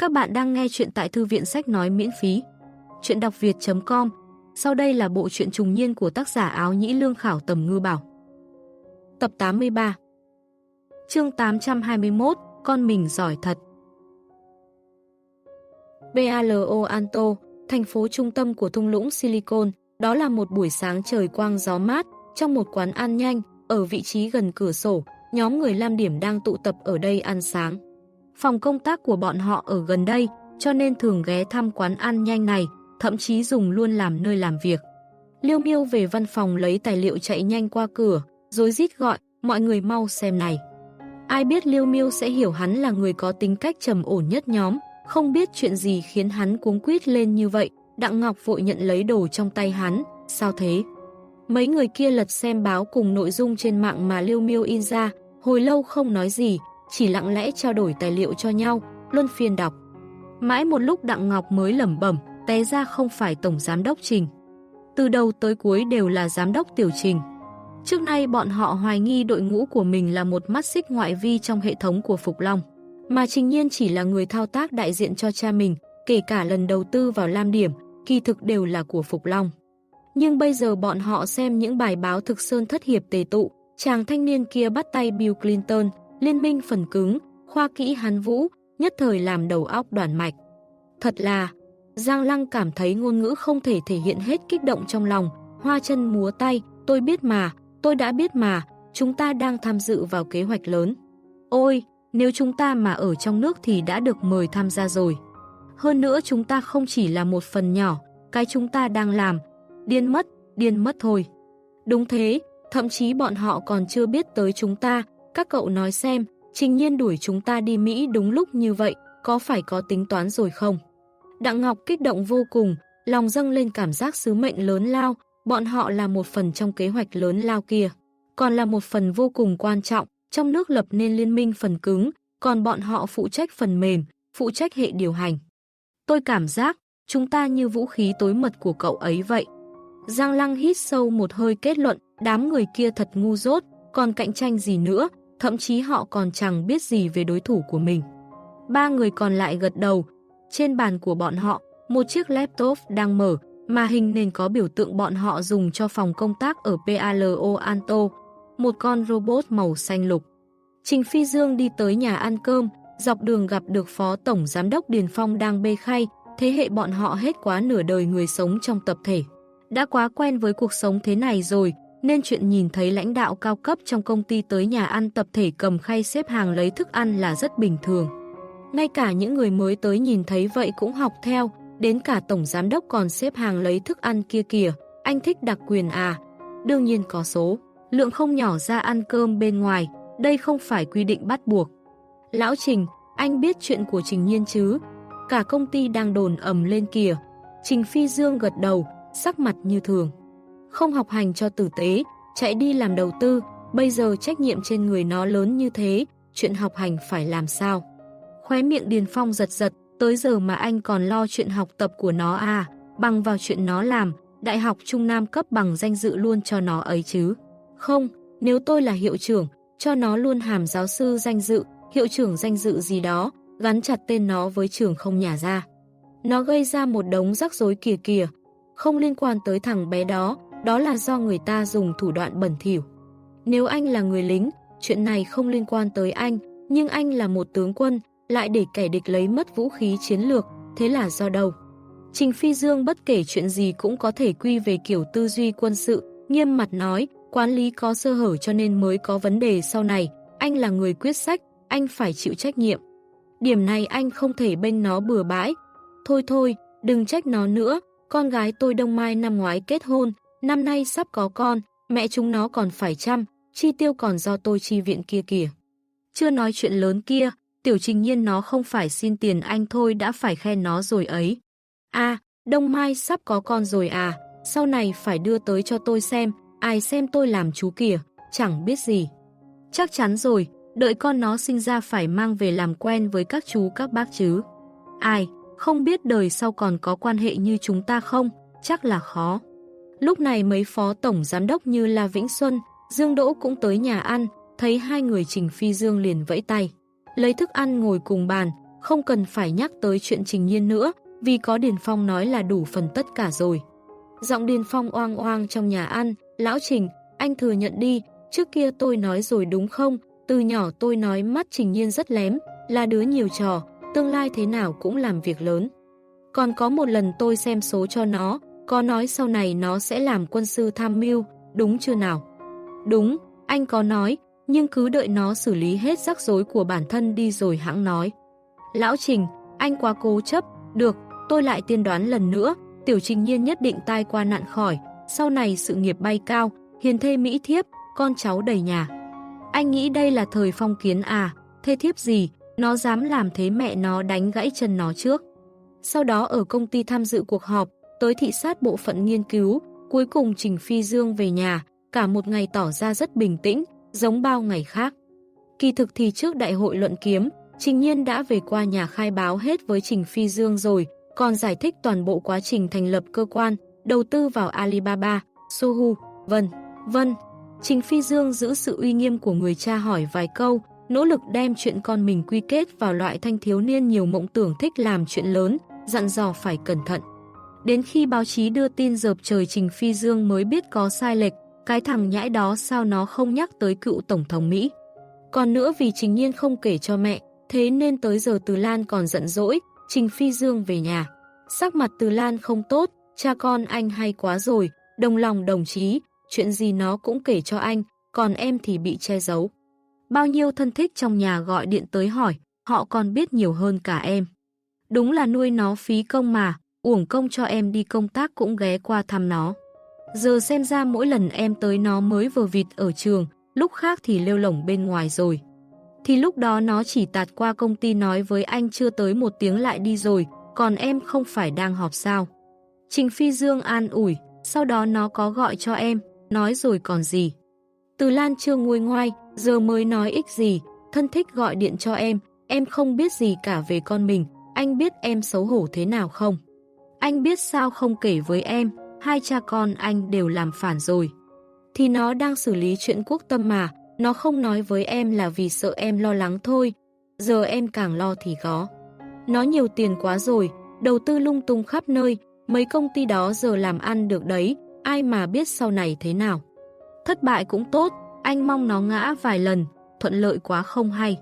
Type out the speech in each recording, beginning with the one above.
Các bạn đang nghe chuyện tại thư viện sách nói miễn phí. Chuyện đọc việt.com Sau đây là bộ truyện trùng niên của tác giả áo nhĩ lương khảo tầm ngư bảo. Tập 83 Chương 821 Con mình giỏi thật Palo Alto, thành phố trung tâm của thung lũng Silicon, đó là một buổi sáng trời quang gió mát, trong một quán ăn nhanh, ở vị trí gần cửa sổ, nhóm người Lam Điểm đang tụ tập ở đây ăn sáng. Phòng công tác của bọn họ ở gần đây, cho nên thường ghé thăm quán ăn nhanh này, thậm chí dùng luôn làm nơi làm việc. Liêu miêu về văn phòng lấy tài liệu chạy nhanh qua cửa, rồi rít gọi, mọi người mau xem này. Ai biết Liêu miêu sẽ hiểu hắn là người có tính cách trầm ổn nhất nhóm, không biết chuyện gì khiến hắn cuống quýt lên như vậy, Đặng Ngọc vội nhận lấy đồ trong tay hắn, sao thế? Mấy người kia lật xem báo cùng nội dung trên mạng mà Liêu Miêu in ra, hồi lâu không nói gì, chỉ lặng lẽ trao đổi tài liệu cho nhau, luân phiên đọc. Mãi một lúc Đặng Ngọc mới lẩm bẩm, té ra không phải Tổng Giám đốc Trình. Từ đầu tới cuối đều là Giám đốc Tiểu Trình. Trước nay bọn họ hoài nghi đội ngũ của mình là một mắt xích ngoại vi trong hệ thống của Phục Long, mà Trình Nhiên chỉ là người thao tác đại diện cho cha mình, kể cả lần đầu tư vào Lam Điểm, kỳ thực đều là của Phục Long. Nhưng bây giờ bọn họ xem những bài báo thực sơn thất hiệp tề tụ, chàng thanh niên kia bắt tay Bill Clinton, liên minh phần cứng, khoa kỹ Hán vũ, nhất thời làm đầu óc đoàn mạch. Thật là, Giang Lăng cảm thấy ngôn ngữ không thể thể hiện hết kích động trong lòng, hoa chân múa tay, tôi biết mà, tôi đã biết mà, chúng ta đang tham dự vào kế hoạch lớn. Ôi, nếu chúng ta mà ở trong nước thì đã được mời tham gia rồi. Hơn nữa chúng ta không chỉ là một phần nhỏ, cái chúng ta đang làm, điên mất, điên mất thôi. Đúng thế, thậm chí bọn họ còn chưa biết tới chúng ta, các cậu nói xem, trình nhiên đuổi chúng ta đi Mỹ đúng lúc như vậy, có phải có tính toán rồi không? Đặng Ngọc kích động vô cùng, lòng dâng lên cảm giác sứ mệnh lớn lao, bọn họ là một phần trong kế hoạch lớn lao kia. Còn là một phần vô cùng quan trọng, trong nước lập nên liên minh phần cứng, còn bọn họ phụ trách phần mềm, phụ trách hệ điều hành. Tôi cảm giác, chúng ta như vũ khí tối mật của cậu ấy vậy. Giang Lăng hít sâu một hơi kết luận, đám người kia thật ngu dốt, còn cạnh tranh gì nữa, thậm chí họ còn chẳng biết gì về đối thủ của mình. Ba người còn lại gật đầu, trên bàn của bọn họ, một chiếc laptop đang mở, mà hình nền có biểu tượng bọn họ dùng cho phòng công tác ở PALO Anto, một con robot màu xanh lục. Trình Phi Dương đi tới nhà ăn cơm, dọc đường gặp được Phó Tổng Giám đốc Điền Phong đang bê khay, thế hệ bọn họ hết quá nửa đời người sống trong tập thể. Đã quá quen với cuộc sống thế này rồi, nên chuyện nhìn thấy lãnh đạo cao cấp trong công ty tới nhà ăn tập thể cầm khay xếp hàng lấy thức ăn là rất bình thường. Ngay cả những người mới tới nhìn thấy vậy cũng học theo, đến cả tổng giám đốc còn xếp hàng lấy thức ăn kia kìa, anh thích đặc quyền à? Đương nhiên có số, lượng không nhỏ ra ăn cơm bên ngoài, đây không phải quy định bắt buộc. Lão Trình, anh biết chuyện của Trình Nhiên chứ? Cả công ty đang đồn ầm lên kìa. Trình Phi Dương gật đầu, sắc mặt như thường không học hành cho tử tế, chạy đi làm đầu tư, bây giờ trách nhiệm trên người nó lớn như thế, chuyện học hành phải làm sao? Khóe miệng Điền Phong giật giật, tới giờ mà anh còn lo chuyện học tập của nó à, bằng vào chuyện nó làm, đại học Trung Nam cấp bằng danh dự luôn cho nó ấy chứ. Không, nếu tôi là hiệu trưởng, cho nó luôn hàm giáo sư danh dự, hiệu trưởng danh dự gì đó, gắn chặt tên nó với trường không nhả ra. Nó gây ra một đống rắc rối kìa kìa, không liên quan tới thằng bé đó, đó là do người ta dùng thủ đoạn bẩn thỉu. Nếu anh là người lính, chuyện này không liên quan tới anh, nhưng anh là một tướng quân, lại để kẻ địch lấy mất vũ khí chiến lược, thế là do đâu? Trình Phi Dương bất kể chuyện gì cũng có thể quy về kiểu tư duy quân sự, nghiêm mặt nói, quản lý có sơ hở cho nên mới có vấn đề sau này, anh là người quyết sách, anh phải chịu trách nhiệm. Điểm này anh không thể bên nó bừa bãi. Thôi thôi, đừng trách nó nữa, con gái tôi Đông Mai năm ngoái kết hôn, năm nay sắp có con, mẹ chúng nó còn phải chăm, chi tiêu còn do tôi chi viện kia kìa. Chưa nói chuyện lớn kia, tiểu trình nhiên nó không phải xin tiền anh thôi đã phải khen nó rồi ấy. À, Đông Mai sắp có con rồi à, sau này phải đưa tới cho tôi xem, ai xem tôi làm chú kìa, chẳng biết gì. Chắc chắn rồi, đợi con nó sinh ra phải mang về làm quen với các chú các bác chứ. Ai, không biết đời sau còn có quan hệ như chúng ta không, chắc là khó. Lúc này mấy phó tổng giám đốc như La Vĩnh Xuân, Dương Đỗ cũng tới nhà ăn, thấy hai người Trình Phi Dương liền vẫy tay. Lấy thức ăn ngồi cùng bàn, không cần phải nhắc tới chuyện Trình Nhiên nữa, vì có Điền Phong nói là đủ phần tất cả rồi. Giọng Điền Phong oang oang trong nhà ăn, Lão Trình, anh thừa nhận đi, trước kia tôi nói rồi đúng không? Từ nhỏ tôi nói mắt Trình Nhiên rất lém, là đứa nhiều trò, tương lai thế nào cũng làm việc lớn. Còn có một lần tôi xem số cho nó, có nói sau này nó sẽ làm quân sư tham mưu, đúng chưa nào? Đúng, anh có nói, nhưng cứ đợi nó xử lý hết rắc rối của bản thân đi rồi hãng nói. Lão Trình, anh quá cố chấp, được, tôi lại tiên đoán lần nữa, tiểu trình nhiên nhất định tai qua nạn khỏi, sau này sự nghiệp bay cao, hiền thê mỹ thiếp, con cháu đầy nhà. Anh nghĩ đây là thời phong kiến à, thê thiếp gì, nó dám làm thế mẹ nó đánh gãy chân nó trước. Sau đó ở công ty tham dự cuộc họp, tới thị sát bộ phận nghiên cứu, cuối cùng Trình Phi Dương về nhà, cả một ngày tỏ ra rất bình tĩnh, giống bao ngày khác. Kỳ thực thì trước đại hội luận kiếm, Trình Nhiên đã về qua nhà khai báo hết với Trình Phi Dương rồi, còn giải thích toàn bộ quá trình thành lập cơ quan, đầu tư vào Alibaba, Sohu, vân, vân. Trình Phi Dương giữ sự uy nghiêm của người cha hỏi vài câu, nỗ lực đem chuyện con mình quy kết vào loại thanh thiếu niên nhiều mộng tưởng thích làm chuyện lớn, dặn dò phải cẩn thận. Đến khi báo chí đưa tin dợp trời Trình Phi Dương mới biết có sai lệch, cái thằng nhãi đó sao nó không nhắc tới cựu Tổng thống Mỹ. Còn nữa vì Trình Nhiên không kể cho mẹ, thế nên tới giờ Từ Lan còn giận dỗi, Trình Phi Dương về nhà. Sắc mặt Từ Lan không tốt, cha con anh hay quá rồi, đồng lòng đồng chí, chuyện gì nó cũng kể cho anh, còn em thì bị che giấu. Bao nhiêu thân thích trong nhà gọi điện tới hỏi, họ còn biết nhiều hơn cả em. Đúng là nuôi nó phí công mà, uổng công cho em đi công tác cũng ghé qua thăm nó. Giờ xem ra mỗi lần em tới nó mới vừa vịt ở trường, lúc khác thì lêu lỏng bên ngoài rồi. Thì lúc đó nó chỉ tạt qua công ty nói với anh chưa tới một tiếng lại đi rồi, còn em không phải đang họp sao. Trình Phi Dương an ủi, sau đó nó có gọi cho em, nói rồi còn gì. Từ Lan chưa nguôi ngoai, giờ mới nói ích gì, thân thích gọi điện cho em, em không biết gì cả về con mình, anh biết em xấu hổ thế nào không? Anh biết sao không kể với em, hai cha con anh đều làm phản rồi. Thì nó đang xử lý chuyện quốc tâm mà, nó không nói với em là vì sợ em lo lắng thôi, giờ em càng lo thì có. Nó nhiều tiền quá rồi, đầu tư lung tung khắp nơi, mấy công ty đó giờ làm ăn được đấy, ai mà biết sau này thế nào. Thất bại cũng tốt, anh mong nó ngã vài lần, thuận lợi quá không hay.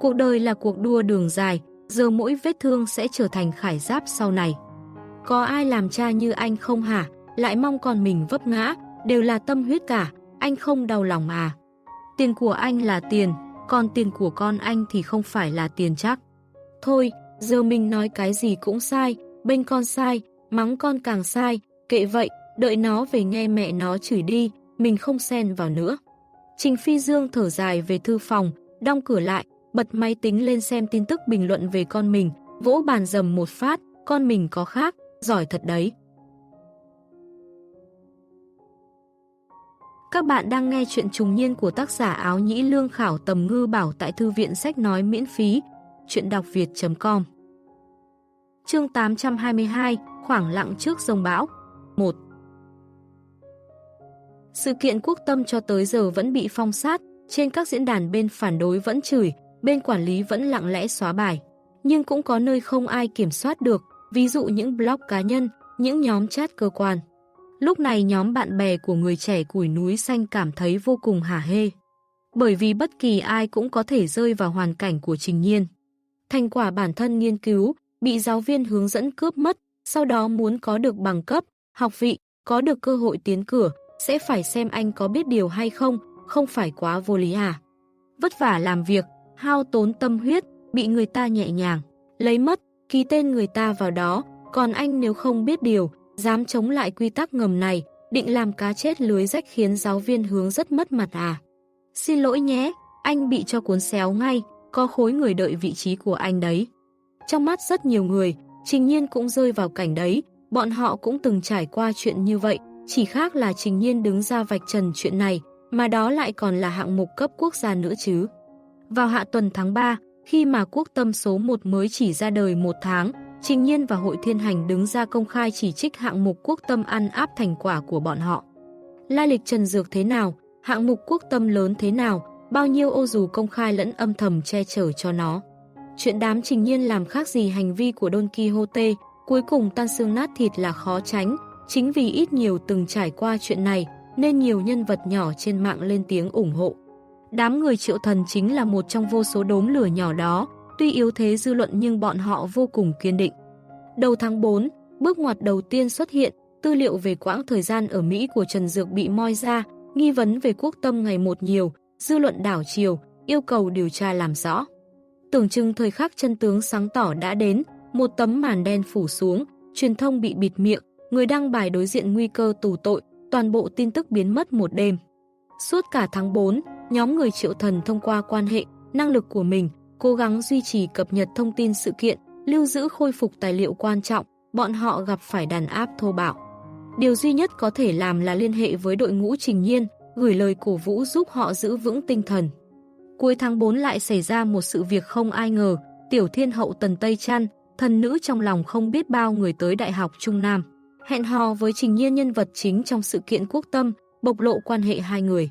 Cuộc đời là cuộc đua đường dài, giờ mỗi vết thương sẽ trở thành khải giáp sau này. Có ai làm cha như anh không hả? Lại mong con mình vấp ngã, đều là tâm huyết cả, anh không đau lòng à. Tiền của anh là tiền, còn tiền của con anh thì không phải là tiền chắc. Thôi, giờ mình nói cái gì cũng sai, bên con sai, mắng con càng sai, kệ vậy, đợi nó về nghe mẹ nó chửi đi, mình không xen vào nữa. Trình Phi Dương thở dài về thư phòng, đóng cửa lại, bật máy tính lên xem tin tức bình luận về con mình, vỗ bàn dầm một phát, con mình có khác, giỏi thật đấy. Các bạn đang nghe chuyện trùng niên của tác giả áo nhĩ lương khảo tầm ngư bảo tại thư viện sách nói miễn phí, chuyện đọc việt.com Chương 822, khoảng lặng trước dòng bão 1 Sự kiện quốc tâm cho tới giờ vẫn bị phong sát, trên các diễn đàn bên phản đối vẫn chửi, bên quản lý vẫn lặng lẽ xóa bài. Nhưng cũng có nơi không ai kiểm soát được, ví dụ những blog cá nhân, những nhóm chat cơ quan. Lúc này nhóm bạn bè của người trẻ củi núi xanh cảm thấy vô cùng hả hê. Bởi vì bất kỳ ai cũng có thể rơi vào hoàn cảnh của Trình Nhiên. Thành quả bản thân nghiên cứu, bị giáo viên hướng dẫn cướp mất, sau đó muốn có được bằng cấp, học vị, có được cơ hội tiến cửa, sẽ phải xem anh có biết điều hay không, không phải quá vô lý à. Vất vả làm việc, hao tốn tâm huyết, bị người ta nhẹ nhàng, lấy mất, ký tên người ta vào đó, còn anh nếu không biết điều, dám chống lại quy tắc ngầm này, định làm cá chết lưới rách khiến giáo viên hướng rất mất mặt à. Xin lỗi nhé, anh bị cho cuốn xéo ngay, có khối người đợi vị trí của anh đấy. Trong mắt rất nhiều người, Trình Nhiên cũng rơi vào cảnh đấy, bọn họ cũng từng trải qua chuyện như vậy, chỉ khác là Trình Nhiên đứng ra vạch trần chuyện này, mà đó lại còn là hạng mục cấp quốc gia nữa chứ. Vào hạ tuần tháng 3, khi mà quốc tâm số 1 mới chỉ ra đời một tháng, Trình Nhiên và Hội Thiên Hành đứng ra công khai chỉ trích hạng mục quốc tâm ăn áp thành quả của bọn họ. Lai lịch trần dược thế nào, hạng mục quốc tâm lớn thế nào, bao nhiêu ô dù công khai lẫn âm thầm che chở cho nó. chuyện đám trình nhiên làm khác gì hành vi của Don Quixote, cuối cùng tan xương nát thịt là khó tránh, chính vì ít nhiều từng trải qua chuyện này, nên nhiều nhân vật nhỏ trên mạng lên tiếng ủng hộ. Đám người triệu thần chính là một trong vô số đốm lửa nhỏ đó, tuy yếu thế dư luận nhưng bọn họ vô cùng kiên định. Đầu tháng 4, bước ngoặt đầu tiên xuất hiện, tư liệu về quãng thời gian ở Mỹ của Trần Dược bị moi ra, nghi vấn về quốc tâm ngày một nhiều, dư luận đảo chiều, yêu cầu điều tra làm rõ. Tưởng chừng thời khắc chân tướng sáng tỏ đã đến, một tấm màn đen phủ xuống, truyền thông bị bịt miệng, người đăng bài đối diện nguy cơ tù tội, toàn bộ tin tức biến mất một đêm. Suốt cả tháng 4, nhóm người triệu thần thông qua quan hệ, năng lực của mình, cố gắng duy trì cập nhật thông tin sự kiện, lưu giữ khôi phục tài liệu quan trọng, bọn họ gặp phải đàn áp thô bạo. Điều duy nhất có thể làm là liên hệ với đội ngũ trình nhiên, gửi lời cổ vũ giúp họ giữ vững tinh thần. Cuối tháng 4 lại xảy ra một sự việc không ai ngờ, tiểu thiên hậu Tần Tây Trăn, thần nữ trong lòng không biết bao người tới Đại học Trung Nam. Hẹn hò với trình nhiên nhân vật chính trong sự kiện quốc tâm, bộc lộ quan hệ hai người.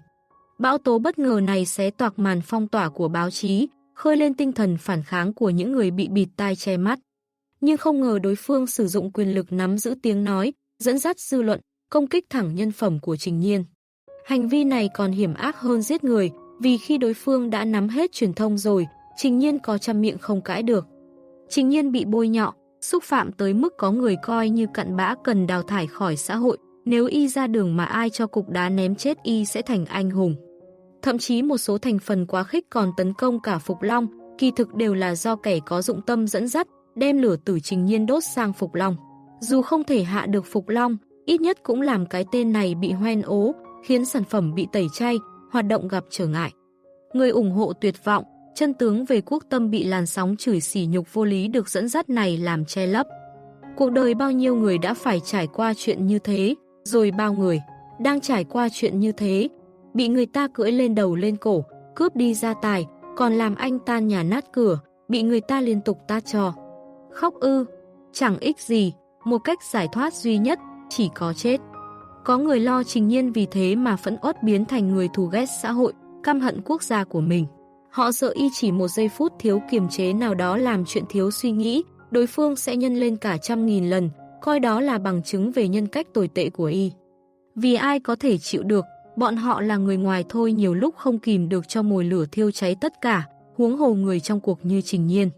Bão tố bất ngờ này sẽ toạc màn phong tỏa của báo chí, khơi lên tinh thần phản kháng của những người bị bịt tai che mắt. Nhưng không ngờ đối phương sử dụng quyền lực nắm giữ tiếng nói, dẫn dắt dư luận, công kích thẳng nhân phẩm của Trình Nhiên. Hành vi này còn hiểm ác hơn giết người, vì khi đối phương đã nắm hết truyền thông rồi, Trình Nhiên có trăm miệng không cãi được. Trình Nhiên bị bôi nhọ, xúc phạm tới mức có người coi như cặn bã cần đào thải khỏi xã hội, nếu y ra đường mà ai cho cục đá ném chết y sẽ thành anh hùng. Thậm chí một số thành phần quá khích còn tấn công cả Phục Long, kỳ thực đều là do kẻ có dụng tâm dẫn dắt, đem lửa tử trình nhiên đốt sang Phục Long. Dù không thể hạ được Phục Long, ít nhất cũng làm cái tên này bị hoen ố, khiến sản phẩm bị tẩy chay, hoạt động gặp trở ngại. Người ủng hộ tuyệt vọng, chân tướng về quốc tâm bị làn sóng chửi sỉ nhục vô lý được dẫn dắt này làm che lấp. Cuộc đời bao nhiêu người đã phải trải qua chuyện như thế, rồi bao người đang trải qua chuyện như thế, bị người ta cưỡi lên đầu lên cổ, cướp đi gia tài, còn làm anh tan nhà nát cửa, bị người ta liên tục ta cho. Khóc ư, chẳng ích gì, một cách giải thoát duy nhất, chỉ có chết. Có người lo trình nhiên vì thế mà phẫn uất biến thành người thù ghét xã hội, căm hận quốc gia của mình. Họ sợ y chỉ một giây phút thiếu kiềm chế nào đó làm chuyện thiếu suy nghĩ, đối phương sẽ nhân lên cả trăm nghìn lần, coi đó là bằng chứng về nhân cách tồi tệ của y. Vì ai có thể chịu được, bọn họ là người ngoài thôi nhiều lúc không kìm được cho mồi lửa thiêu cháy tất cả, huống hồ người trong cuộc như trình nhiên.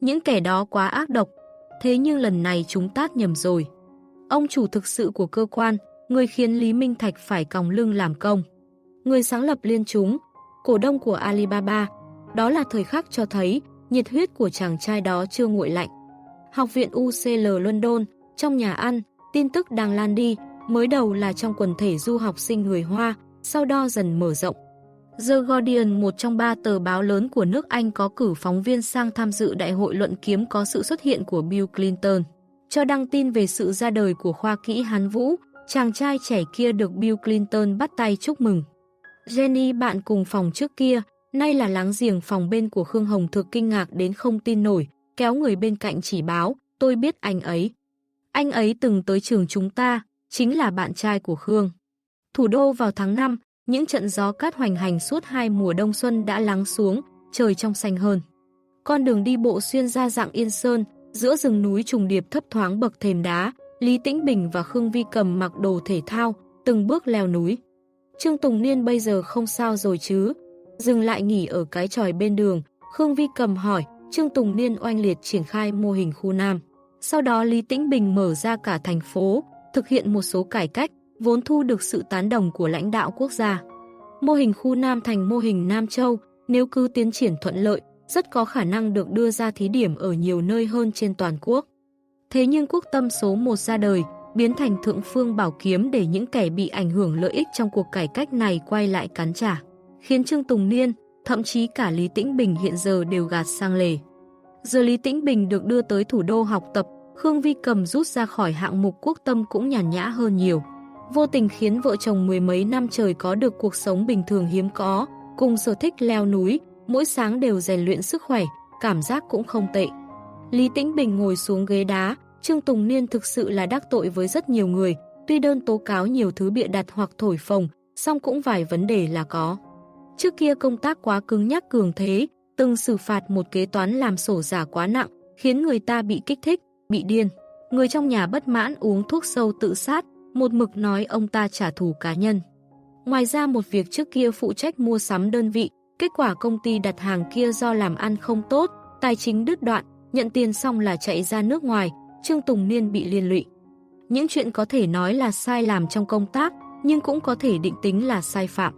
Những kẻ đó quá ác độc, thế nhưng lần này chúng tát nhầm rồi. Ông chủ thực sự của cơ quan, người khiến Lý Minh Thạch phải còng lưng làm công. Người sáng lập liên chúng, cổ đông của Alibaba, đó là thời khắc cho thấy nhiệt huyết của chàng trai đó chưa nguội lạnh. Học viện UCL London, trong nhà ăn, tin tức đang lan đi, mới đầu là trong quần thể du học sinh người Hoa, sau đó dần mở rộng. The Guardian, một trong ba tờ báo lớn của nước Anh có cử phóng viên sang tham dự đại hội luận kiếm có sự xuất hiện của Bill Clinton, cho đăng tin về sự ra đời của khoa kỹ Hán Vũ, chàng trai trẻ kia được Bill Clinton bắt tay chúc mừng. Jenny bạn cùng phòng trước kia, nay là láng giềng phòng bên của Khương Hồng thực kinh ngạc đến không tin nổi, kéo người bên cạnh chỉ báo, tôi biết anh ấy. Anh ấy từng tới trường chúng ta, chính là bạn trai của Khương. Thủ đô vào tháng 5, những trận gió cát hoành hành suốt hai mùa đông xuân đã lắng xuống, trời trong xanh hơn. Con đường đi bộ xuyên ra dạng yên sơn, giữa rừng núi trùng điệp thấp thoáng bậc thềm đá, Lý Tĩnh Bình và Khương Vi Cầm mặc đồ thể thao, từng bước leo núi. Trương Tùng Niên bây giờ không sao rồi chứ? Dừng lại nghỉ ở cái tròi bên đường, Khương Vi Cầm hỏi, Trương Tùng Niên oanh liệt triển khai mô hình khu Nam. Sau đó Lý Tĩnh Bình mở ra cả thành phố, thực hiện một số cải cách, vốn thu được sự tán đồng của lãnh đạo quốc gia. Mô hình khu Nam thành mô hình Nam Châu, nếu cứ tiến triển thuận lợi, rất có khả năng được đưa ra thí điểm ở nhiều nơi hơn trên toàn quốc. Thế nhưng quốc tâm số 1 ra đời, biến thành thượng phương bảo kiếm để những kẻ bị ảnh hưởng lợi ích trong cuộc cải cách này quay lại cắn trả, khiến Trương Tùng Niên, thậm chí cả Lý Tĩnh Bình hiện giờ đều gạt sang lề. Giờ Lý Tĩnh Bình được đưa tới thủ đô học tập, Khương Vi Cầm rút ra khỏi hạng mục quốc tâm cũng nhàn nhã hơn nhiều. Vô tình khiến vợ chồng mười mấy năm trời có được cuộc sống bình thường hiếm có, cùng sở thích leo núi, mỗi sáng đều rèn luyện sức khỏe, cảm giác cũng không tệ. Lý Tĩnh Bình ngồi xuống ghế đá, Trương Tùng Niên thực sự là đắc tội với rất nhiều người, tuy đơn tố cáo nhiều thứ bịa đặt hoặc thổi phồng, song cũng vài vấn đề là có. Trước kia công tác quá cứng nhắc cường thế, từng xử phạt một kế toán làm sổ giả quá nặng, khiến người ta bị kích thích, bị điên. Người trong nhà bất mãn uống thuốc sâu tự sát, một mực nói ông ta trả thù cá nhân. Ngoài ra một việc trước kia phụ trách mua sắm đơn vị, kết quả công ty đặt hàng kia do làm ăn không tốt, tài chính đứt đoạn, nhận tiền xong là chạy ra nước ngoài, Trương Tùng Niên bị liên lụy. Những chuyện có thể nói là sai làm trong công tác, nhưng cũng có thể định tính là sai phạm.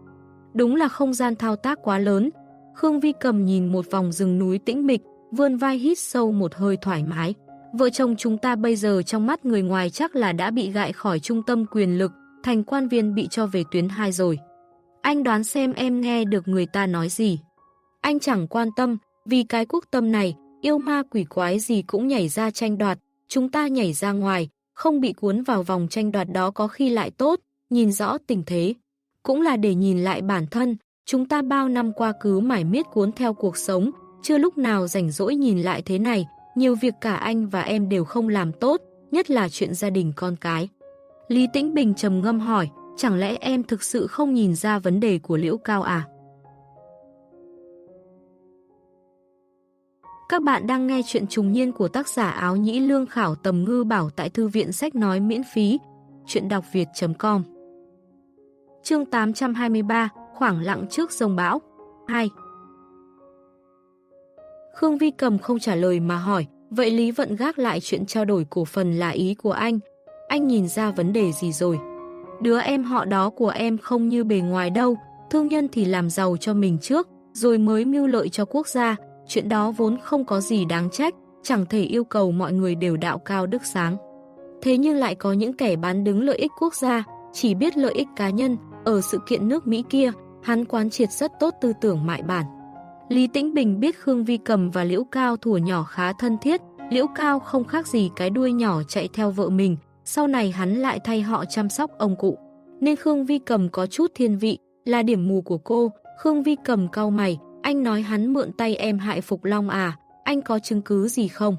Đúng là không gian thao tác quá lớn. Khương Vi cầm nhìn một vòng rừng núi tĩnh mịch, vươn vai hít sâu một hơi thoải mái. Vợ chồng chúng ta bây giờ trong mắt người ngoài chắc là đã bị gại khỏi trung tâm quyền lực, thành quan viên bị cho về tuyến 2 rồi. Anh đoán xem em nghe được người ta nói gì. Anh chẳng quan tâm, vì cái quốc tâm này, yêu ma quỷ quái gì cũng nhảy ra tranh đoạt, chúng ta nhảy ra ngoài, không bị cuốn vào vòng tranh đoạt đó có khi lại tốt, nhìn rõ tình thế. Cũng là để nhìn lại bản thân, chúng ta bao năm qua cứ mải miết cuốn theo cuộc sống, chưa lúc nào rảnh rỗi nhìn lại thế này, nhiều việc cả anh và em đều không làm tốt, nhất là chuyện gia đình con cái. Lý Tĩnh Bình trầm ngâm hỏi, chẳng lẽ em thực sự không nhìn ra vấn đề của Liễu Cao à? Các bạn đang nghe chuyện trùng niên của tác giả áo nhĩ lương khảo tầm ngư bảo tại thư viện sách nói miễn phí, chuyện đọc việt.com Chương 823, khoảng lặng trước sông bão 2 Khương Vi Cầm không trả lời mà hỏi, vậy Lý Vận gác lại chuyện trao đổi cổ phần là ý của anh. Anh nhìn ra vấn đề gì rồi? Đứa em họ đó của em không như bề ngoài đâu, thương nhân thì làm giàu cho mình trước, rồi mới mưu lợi cho quốc gia, chuyện đó vốn không có gì đáng trách, chẳng thể yêu cầu mọi người đều đạo cao đức sáng. Thế nhưng lại có những kẻ bán đứng lợi ích quốc gia, chỉ biết lợi ích cá nhân, ở sự kiện nước Mỹ kia, hắn quán triệt rất tốt tư tưởng mại bản. Lý Tĩnh Bình biết Khương Vi Cầm và Liễu Cao thủ nhỏ khá thân thiết, Liễu Cao không khác gì cái đuôi nhỏ chạy theo vợ mình, sau này hắn lại thay họ chăm sóc ông cụ. Nên Khương Vi Cầm có chút thiên vị, là điểm mù của cô, Khương Vi Cầm cau mày, anh nói hắn mượn tay em hại Phục Long à, anh có chứng cứ gì không?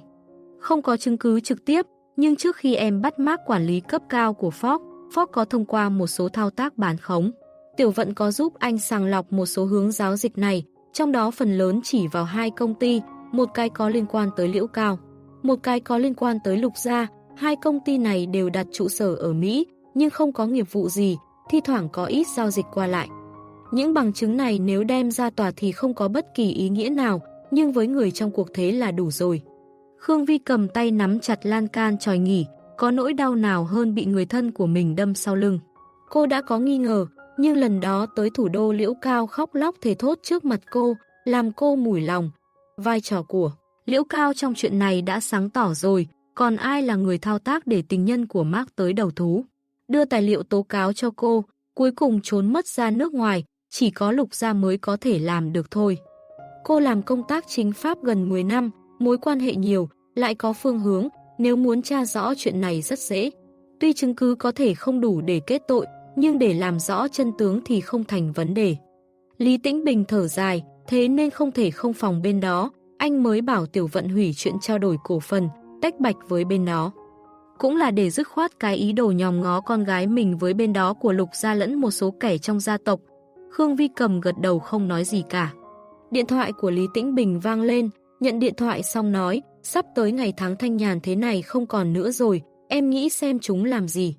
Không có chứng cứ trực tiếp, nhưng trước khi em bắt mác quản lý cấp cao của Fox, Fox có thông qua một số thao tác bán khống. Tiểu vận có giúp anh sàng lọc một số hướng giáo dịch này, trong đó phần lớn chỉ vào hai công ty, một cái có liên quan tới Liễu Cao, một cái có liên quan tới Lục Gia. Hai công ty này đều đặt trụ sở ở Mỹ, nhưng không có nghiệp vụ gì, thi thoảng có ít giao dịch qua lại. Những bằng chứng này nếu đem ra tòa thì không có bất kỳ ý nghĩa nào, nhưng với người trong cuộc thế là đủ rồi. Khương Vi cầm tay nắm chặt lan can tròi nghỉ, có nỗi đau nào hơn bị người thân của mình đâm sau lưng. Cô đã có nghi ngờ, nhưng lần đó tới thủ đô Liễu Cao khóc lóc thề thốt trước mặt cô, làm cô mủi lòng. Vai trò của Liễu Cao trong chuyện này đã sáng tỏ rồi, còn ai là người thao tác để tình nhân của Mark tới đầu thú. Đưa tài liệu tố cáo cho cô, cuối cùng trốn mất ra nước ngoài, chỉ có lục gia mới có thể làm được thôi. Cô làm công tác chính pháp gần 10 năm, mối quan hệ nhiều, lại có phương hướng, nếu muốn tra rõ chuyện này rất dễ. Tuy chứng cứ có thể không đủ để kết tội, nhưng để làm rõ chân tướng thì không thành vấn đề. Lý Tĩnh Bình thở dài, thế nên không thể không phòng bên đó, anh mới bảo Tiểu Vận hủy chuyện trao đổi cổ phần, tách bạch với bên đó. Cũng là để dứt khoát cái ý đồ nhòm ngó con gái mình với bên đó của Lục gia lẫn một số kẻ trong gia tộc. Khương Vi cầm gật đầu không nói gì cả. Điện thoại của Lý Tĩnh Bình vang lên, nhận điện thoại xong nói, sắp tới ngày tháng thanh nhàn thế này không còn nữa rồi, em nghĩ xem chúng làm gì.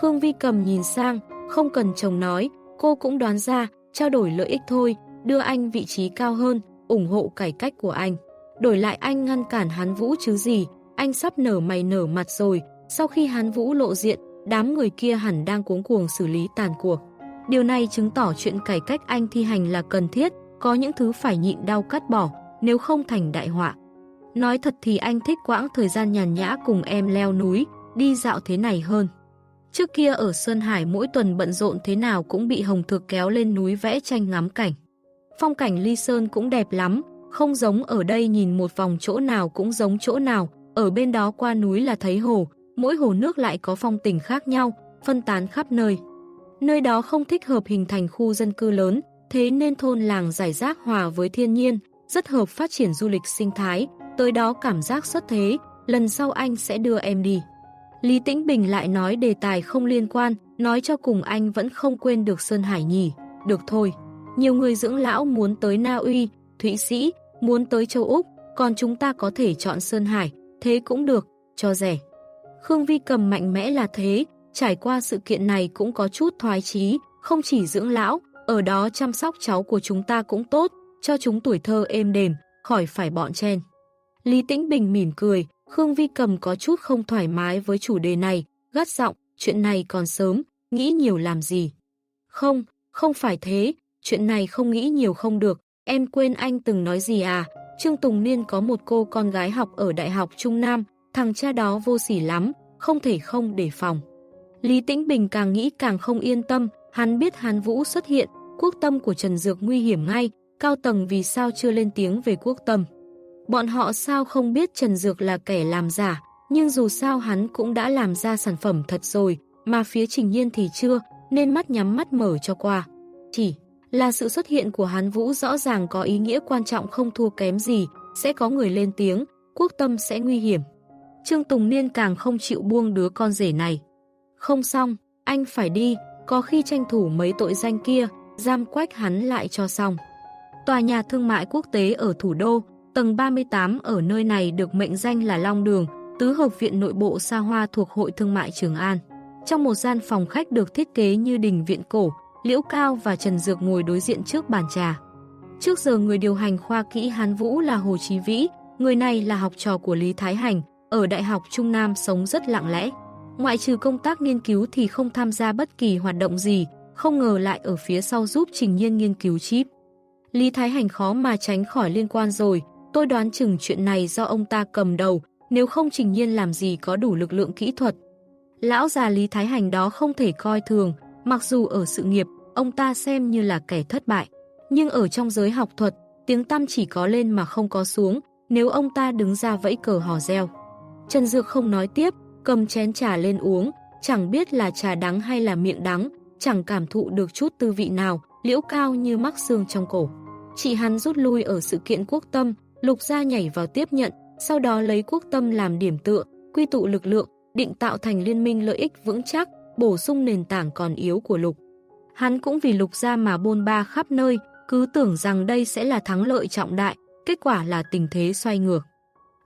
Khương Vi cầm nhìn sang, không cần chồng nói, cô cũng đoán ra, trao đổi lợi ích thôi, đưa anh vị trí cao hơn, ủng hộ cải cách của anh. Đổi lại anh ngăn cản Hán Vũ chứ gì, anh sắp nở mày nở mặt rồi, sau khi Hán Vũ lộ diện, đám người kia hẳn đang cuống cuồng xử lý tàn cuộc. Điều này chứng tỏ chuyện cải cách anh thi hành là cần thiết, có những thứ phải nhịn đau cắt bỏ, nếu không thành đại họa. Nói thật thì anh thích quãng thời gian nhàn nhã cùng em leo núi, đi dạo thế này hơn. Trước kia ở Sơn Hải mỗi tuần bận rộn thế nào cũng bị Hồng Thược kéo lên núi vẽ tranh ngắm cảnh. Phong cảnh Ly Sơn cũng đẹp lắm, không giống ở đây nhìn một vòng chỗ nào cũng giống chỗ nào, ở bên đó qua núi là thấy hồ, mỗi hồ nước lại có phong tình khác nhau, phân tán khắp nơi. Nơi đó không thích hợp hình thành khu dân cư lớn, thế nên thôn làng giải rác hòa với thiên nhiên, rất hợp phát triển du lịch sinh thái, tới đó cảm giác xuất thế, lần sau anh sẽ đưa em đi. Lý Tĩnh Bình lại nói đề tài không liên quan, nói cho cùng anh vẫn không quên được Sơn Hải nhỉ. Được thôi. Nhiều người dưỡng lão muốn tới Na Uy, Thụy Sĩ, muốn tới châu Úc, còn chúng ta có thể chọn Sơn Hải, thế cũng được, cho rẻ. Khương Vi cầm mạnh mẽ là thế, trải qua sự kiện này cũng có chút thoái chí, không chỉ dưỡng lão, ở đó chăm sóc cháu của chúng ta cũng tốt, cho chúng tuổi thơ êm đềm, khỏi phải bọn chen. Lý Tĩnh Bình mỉm cười, Khương Vi cầm có chút không thoải mái với chủ đề này, gắt giọng, chuyện này còn sớm, nghĩ nhiều làm gì. Không, không phải thế, chuyện này không nghĩ nhiều không được, em quên anh từng nói gì à, Trương Tùng Niên có một cô con gái học ở Đại học Trung Nam, thằng cha đó vô sỉ lắm, không thể không đề phòng. Lý Tĩnh Bình càng nghĩ càng không yên tâm, hắn biết Hán Vũ xuất hiện, quốc tâm của Trần Dược nguy hiểm ngay, cao tầng vì sao chưa lên tiếng về quốc tâm. Bọn họ sao không biết Trần Dược là kẻ làm giả, nhưng dù sao hắn cũng đã làm ra sản phẩm thật rồi, mà phía Trình Nhiên thì chưa, nên mắt nhắm mắt mở cho qua. Chỉ là sự xuất hiện của Hán Vũ rõ ràng có ý nghĩa quan trọng không thua kém gì, sẽ có người lên tiếng, quốc tâm sẽ nguy hiểm. Trương Tùng Niên càng không chịu buông đứa con rể này. Không xong, anh phải đi, có khi tranh thủ mấy tội danh kia, giam quách hắn lại cho xong. Tòa nhà thương mại quốc tế ở thủ đô, tầng 38 ở nơi này được mệnh danh là Long Đường, tứ hợp viện nội bộ xa hoa thuộc Hội Thương mại Trường An. Trong một gian phòng khách được thiết kế như đình viện cổ, Liễu Cao và Trần Dược ngồi đối diện trước bàn trà. Trước giờ người điều hành khoa kỹ Hán Vũ là Hồ Chí Vĩ, người này là học trò của Lý Thái Hành, ở Đại học Trung Nam sống rất lặng lẽ. Ngoại trừ công tác nghiên cứu thì không tham gia bất kỳ hoạt động gì, không ngờ lại ở phía sau giúp Trình Nhiên nghiên cứu chip. Lý Thái Hành khó mà tránh khỏi liên quan rồi, tôi đoán chừng chuyện này do ông ta cầm đầu, nếu không Trình Nhiên làm gì có đủ lực lượng kỹ thuật. Lão già Lý Thái Hành đó không thể coi thường, mặc dù ở sự nghiệp, ông ta xem như là kẻ thất bại. Nhưng ở trong giới học thuật, tiếng tăm chỉ có lên mà không có xuống, nếu ông ta đứng ra vẫy cờ hò reo. Trần Dược không nói tiếp, cầm chén trà lên uống, chẳng biết là trà đắng hay là miệng đắng, chẳng cảm thụ được chút tư vị nào, liễu cao như mắc xương trong cổ. Chị hắn rút lui ở sự kiện quốc tâm, lục gia nhảy vào tiếp nhận, sau đó lấy quốc tâm làm điểm tựa, quy tụ lực lượng, định tạo thành liên minh lợi ích vững chắc, bổ sung nền tảng còn yếu của lục. Hắn cũng vì lục gia mà bôn ba khắp nơi, cứ tưởng rằng đây sẽ là thắng lợi trọng đại, kết quả là tình thế xoay ngược.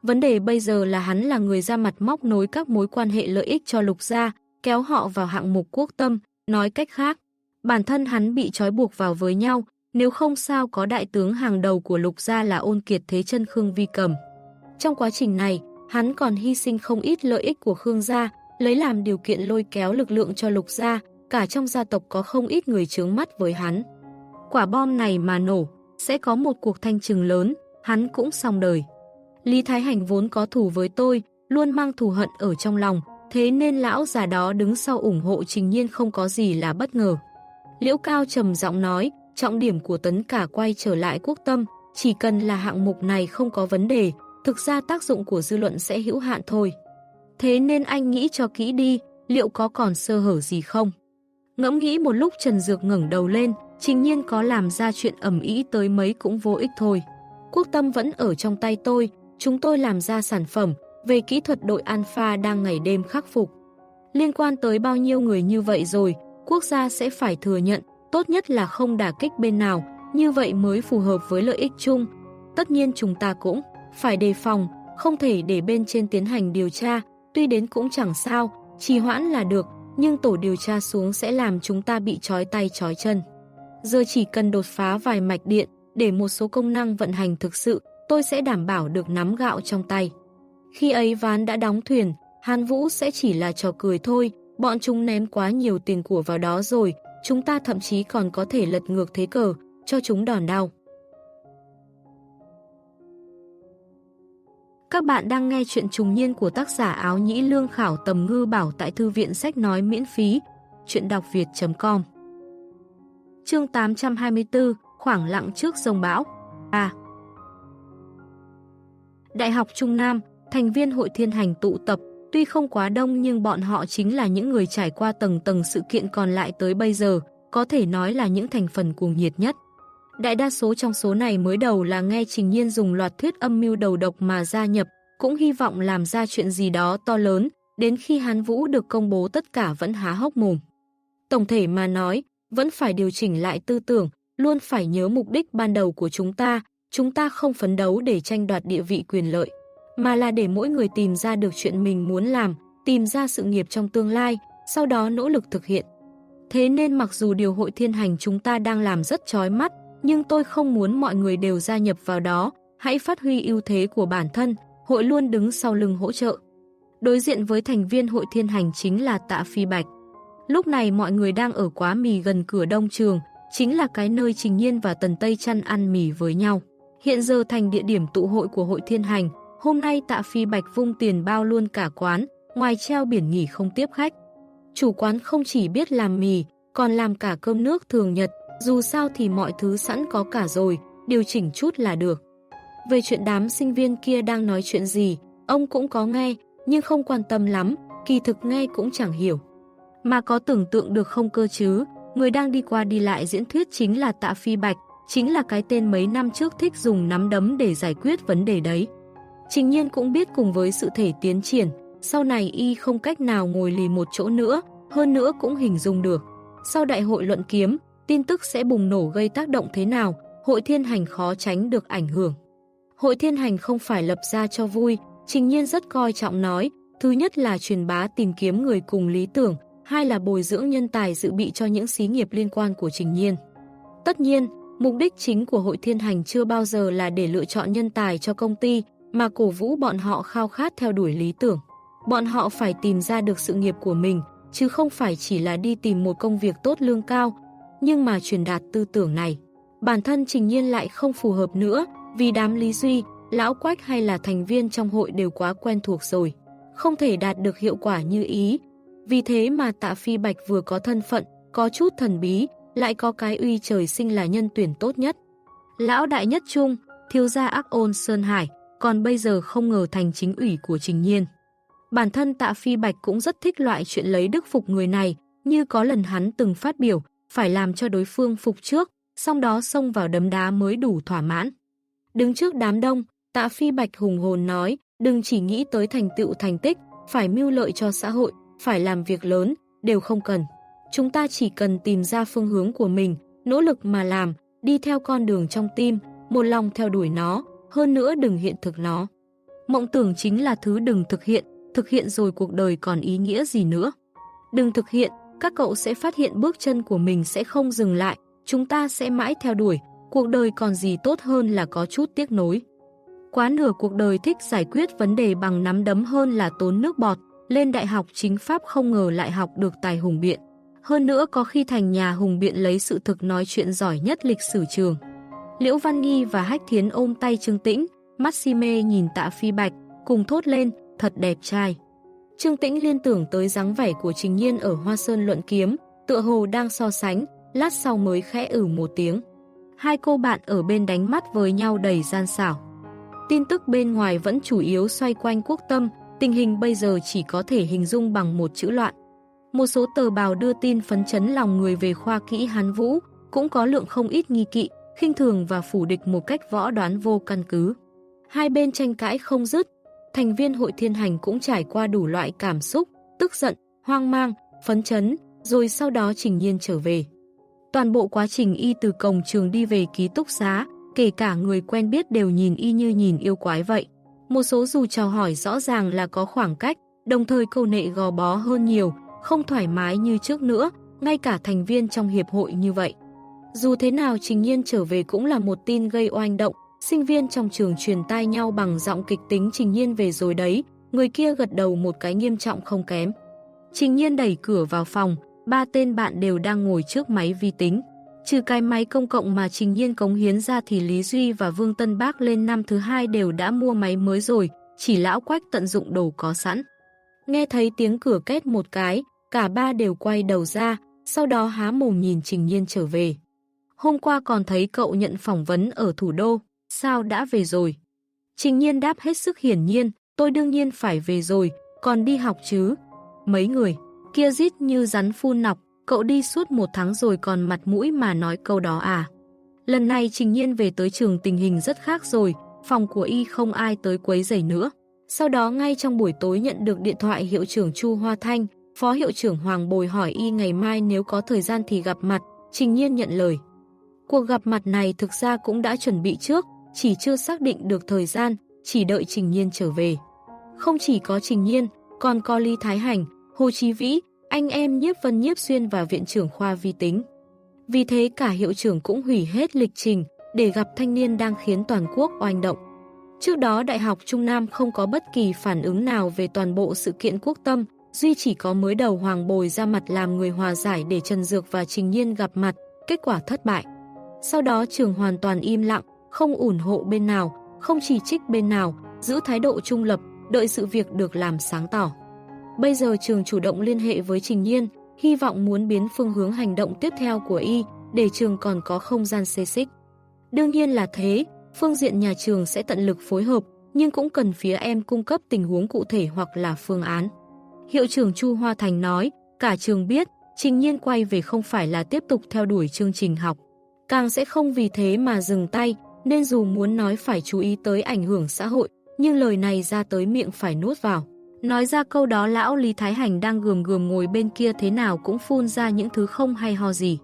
Vấn đề bây giờ là hắn là người ra mặt móc nối các mối quan hệ lợi ích cho lục gia, kéo họ vào hạng mục quốc tâm, nói cách khác. Bản thân hắn bị trói buộc vào với nhau, nếu không sao có đại tướng hàng đầu của lục gia là ôn kiệt thế chân Khương Vi Cầm. Trong quá trình này, hắn còn hy sinh không ít lợi ích của Khương gia, lấy làm điều kiện lôi kéo lực lượng cho lục gia, cả trong gia tộc có không ít người chướng mắt với hắn. Quả bom này mà nổ, sẽ có một cuộc thanh trừng lớn, hắn cũng xong đời. Lý Thái Hành vốn có thù với tôi, luôn mang thù hận ở trong lòng, thế nên lão già đó đứng sau ủng hộ trình nhiên không có gì là bất ngờ. Liễu Cao trầm giọng nói, trọng điểm của tấn cả quay trở lại quốc tâm, chỉ cần là hạng mục này không có vấn đề, thực ra tác dụng của dư luận sẽ hữu hạn thôi. Thế nên anh nghĩ cho kỹ đi, liệu có còn sơ hở gì không? Ngẫm nghĩ một lúc Trần Dược ngẩng đầu lên, trình nhiên có làm ra chuyện ẩm ý tới mấy cũng vô ích thôi. Quốc tâm vẫn ở trong tay tôi, chúng tôi làm ra sản phẩm, về kỹ thuật đội Alpha đang ngày đêm khắc phục. Liên quan tới bao nhiêu người như vậy rồi, quốc gia sẽ phải thừa nhận, tốt nhất là không đả kích bên nào, như vậy mới phù hợp với lợi ích chung. Tất nhiên chúng ta cũng phải đề phòng, không thể để bên trên tiến hành điều tra, tuy đến cũng chẳng sao, trì hoãn là được, nhưng tổ điều tra xuống sẽ làm chúng ta bị trói tay trói chân. Giờ chỉ cần đột phá vài mạch điện, để một số công năng vận hành thực sự, tôi sẽ đảm bảo được nắm gạo trong tay. Khi ấy ván đã đóng thuyền, Hàn Vũ sẽ chỉ là trò cười thôi, bọn chúng ném quá nhiều tiền của vào đó rồi, chúng ta thậm chí còn có thể lật ngược thế cờ, cho chúng đòn đau. Các bạn đang nghe chuyện trùng niên của tác giả áo nhĩ lương khảo tầm ngư bảo tại thư viện sách nói miễn phí, chuyện đọc việt.com Chương 824, khoảng lặng trước rồng bão. A Đại học Trung Nam, thành viên hội thiên hành tụ tập, tuy không quá đông nhưng bọn họ chính là những người trải qua tầng tầng sự kiện còn lại tới bây giờ, có thể nói là những thành phần cuồng nhiệt nhất. Đại đa số trong số này mới đầu là nghe Trình Nhiên dùng loạt thuyết âm mưu đầu độc mà gia nhập, cũng hy vọng làm ra chuyện gì đó to lớn, đến khi Hán Vũ được công bố tất cả vẫn há hốc mồm. Tổng thể mà nói, vẫn phải điều chỉnh lại tư tưởng, luôn phải nhớ mục đích ban đầu của chúng ta, chúng ta không phấn đấu để tranh đoạt địa vị quyền lợi, mà là để mỗi người tìm ra được chuyện mình muốn làm, tìm ra sự nghiệp trong tương lai, sau đó nỗ lực thực hiện. Thế nên mặc dù điều hội thiên hành chúng ta đang làm rất chói mắt, nhưng tôi không muốn mọi người đều gia nhập vào đó, hãy phát huy ưu thế của bản thân, hội luôn đứng sau lưng hỗ trợ. Đối diện với thành viên hội thiên hành chính là Tạ Phi Bạch. Lúc này mọi người đang ở quá mì gần cửa đông trường, chính là cái nơi Trình Nhiên và Tần Tây chăn ăn mì với nhau. Hiện giờ thành địa điểm tụ hội của hội thiên hành, hôm nay Tạ Phi Bạch vung tiền bao luôn cả quán, ngoài treo biển nghỉ không tiếp khách. Chủ quán không chỉ biết làm mì, còn làm cả cơm nước thường nhật, dù sao thì mọi thứ sẵn có cả rồi, điều chỉnh chút là được. Về chuyện đám sinh viên kia đang nói chuyện gì, ông cũng có nghe, nhưng không quan tâm lắm, kỳ thực nghe cũng chẳng hiểu. Mà có tưởng tượng được không cơ chứ, người đang đi qua đi lại diễn thuyết chính là Tạ Phi Bạch, chính là cái tên mấy năm trước thích dùng nắm đấm để giải quyết vấn đề đấy. Trình nhiên cũng biết cùng với sự thể tiến triển, sau này y không cách nào ngồi lì một chỗ nữa, hơn nữa cũng hình dung được. Sau đại hội luận kiếm, tin tức sẽ bùng nổ gây tác động thế nào, hội thiên hành khó tránh được ảnh hưởng. Hội thiên hành không phải lập ra cho vui, trình nhiên rất coi trọng nói, thứ nhất là truyền bá tìm kiếm người cùng lý tưởng, hai là bồi dưỡng nhân tài dự bị cho những xí nghiệp liên quan của trình nhiên. Tất nhiên, mục đích chính của hội thiên hành chưa bao giờ là để lựa chọn nhân tài cho công ty, mà cổ vũ bọn họ khao khát theo đuổi lý tưởng. Bọn họ phải tìm ra được sự nghiệp của mình, chứ không phải chỉ là đi tìm một công việc tốt lương cao, nhưng mà truyền đạt tư tưởng này. Bản thân Trình Nhiên lại không phù hợp nữa, vì đám Lý Duy, Lão Quách hay là thành viên trong hội đều quá quen thuộc rồi. Không thể đạt được hiệu quả như ý. Vì thế mà tạ Phi Bạch vừa có thân phận, có chút thần bí, lại có cái uy trời sinh là nhân tuyển tốt nhất. Lão Đại Nhất Trung, thiếu gia ác ôn Sơn Hải, còn bây giờ không ngờ thành chính ủy của Trình Nhiên. Bản thân tạ Phi Bạch cũng rất thích loại chuyện lấy đức phục người này, như có lần hắn từng phát biểu, phải làm cho đối phương phục trước, xong đó xông vào đấm đá mới đủ thỏa mãn. Đứng trước đám đông, tạ Phi Bạch hùng hồn nói, đừng chỉ nghĩ tới thành tựu thành tích, phải mưu lợi cho xã hội, phải làm việc lớn, đều không cần. Chúng ta chỉ cần tìm ra phương hướng của mình, nỗ lực mà làm, đi theo con đường trong tim, một lòng theo đuổi nó, hơn nữa đừng hiện thực nó. Mộng tưởng chính là thứ đừng thực hiện, thực hiện rồi cuộc đời còn ý nghĩa gì nữa. Đừng thực hiện, các cậu sẽ phát hiện bước chân của mình sẽ không dừng lại, chúng ta sẽ mãi theo đuổi, cuộc đời còn gì tốt hơn là có chút tiếc nối. Quá nửa cuộc đời thích giải quyết vấn đề bằng nắm đấm hơn là tốn nước bọt, lên đại học chính pháp không ngờ lại học được tài hùng biện. Hơn nữa có khi thành nhà hùng biện lấy sự thực nói chuyện giỏi nhất lịch sử trường. Liễu Văn Nghi và Hách Thiến ôm tay Trương Tĩnh, mắt si mê nhìn tạ phi bạch, cùng thốt lên, thật đẹp trai. Trương Tĩnh liên tưởng tới dáng vẻ của Trình Nhiên ở Hoa Sơn luận kiếm, tựa hồ đang so sánh, lát sau mới khẽ ử một tiếng. Hai cô bạn ở bên đánh mắt với nhau đầy gian xảo. Tin tức bên ngoài vẫn chủ yếu xoay quanh quốc tâm, tình hình bây giờ chỉ có thể hình dung bằng một chữ loạn. Một số tờ bào đưa tin phấn chấn lòng người về khoa kỹ Hán Vũ, cũng có lượng không ít nghi kỵ, khinh thường và phủ địch một cách võ đoán vô căn cứ. Hai bên tranh cãi không dứt, thành viên hội thiên hành cũng trải qua đủ loại cảm xúc, tức giận, hoang mang, phấn chấn, rồi sau đó trình nhiên trở về. Toàn bộ quá trình y từ cổng trường đi về ký túc xá, kể cả người quen biết đều nhìn y như nhìn yêu quái vậy. Một số dù chào hỏi rõ ràng là có khoảng cách, đồng thời câu nệ gò bó hơn nhiều, không thoải mái như trước nữa, ngay cả thành viên trong hiệp hội như vậy. Dù thế nào Trình Nhiên trở về cũng là một tin gây oanh động, sinh viên trong trường truyền tai nhau bằng giọng kịch tính Trình Nhiên về rồi đấy, người kia gật đầu một cái nghiêm trọng không kém. Trình Nhiên đẩy cửa vào phòng, ba tên bạn đều đang ngồi trước máy vi tính. Trừ cái máy công cộng mà Trình Nhiên cống hiến ra thì Lý Duy và Vương Tân Bác lên năm thứ hai đều đã mua máy mới rồi, chỉ lão quách tận dụng đồ có sẵn. Nghe thấy tiếng cửa két một cái, cả ba đều quay đầu ra, sau đó há mồm nhìn Trình Nhiên trở về. Hôm qua còn thấy cậu nhận phỏng vấn ở thủ đô, sao đã về rồi? Trình Nhiên đáp hết sức hiển nhiên, tôi đương nhiên phải về rồi, còn đi học chứ. Mấy người, kia rít như rắn phun nọc, cậu đi suốt một tháng rồi còn mặt mũi mà nói câu đó à. Lần này Trình Nhiên về tới trường tình hình rất khác rồi, phòng của y không ai tới quấy rầy nữa. Sau đó ngay trong buổi tối nhận được điện thoại hiệu trưởng Chu Hoa Thanh, phó hiệu trưởng Hoàng Bồi hỏi y ngày mai nếu có thời gian thì gặp mặt, Trình Nhiên nhận lời. Cuộc gặp mặt này thực ra cũng đã chuẩn bị trước, chỉ chưa xác định được thời gian, chỉ đợi Trình Nhiên trở về. Không chỉ có Trình Nhiên, còn có ly Thái Hành, Hồ Chí Vĩ, anh em Nhiếp Vân Nhiếp Xuyên và Viện trưởng khoa vi tính. Vì thế cả hiệu trưởng cũng hủy hết lịch trình để gặp thanh niên đang khiến toàn quốc oanh động. Trước đó Đại học Trung Nam không có bất kỳ phản ứng nào về toàn bộ sự kiện quốc tâm, duy chỉ có mới đầu Hoàng Bồi ra mặt làm người hòa giải để Trần Dược và Trình Nhiên gặp mặt, kết quả thất bại. Sau đó trường hoàn toàn im lặng, không ủng hộ bên nào, không chỉ trích bên nào, giữ thái độ trung lập, đợi sự việc được làm sáng tỏ. Bây giờ trường chủ động liên hệ với Trình Nhiên, hy vọng muốn biến phương hướng hành động tiếp theo của y để trường còn có không gian xê xích. Đương nhiên là thế, phương diện nhà trường sẽ tận lực phối hợp, nhưng cũng cần phía em cung cấp tình huống cụ thể hoặc là phương án. Hiệu trưởng Chu Hoa Thành nói, cả trường biết, Trình Nhiên quay về không phải là tiếp tục theo đuổi chương trình học. Càng sẽ không vì thế mà dừng tay, nên dù muốn nói phải chú ý tới ảnh hưởng xã hội, nhưng lời này ra tới miệng phải nuốt vào. Nói ra câu đó lão Lý Thái Hành đang gườm gườm ngồi bên kia thế nào cũng phun ra những thứ không hay ho gì.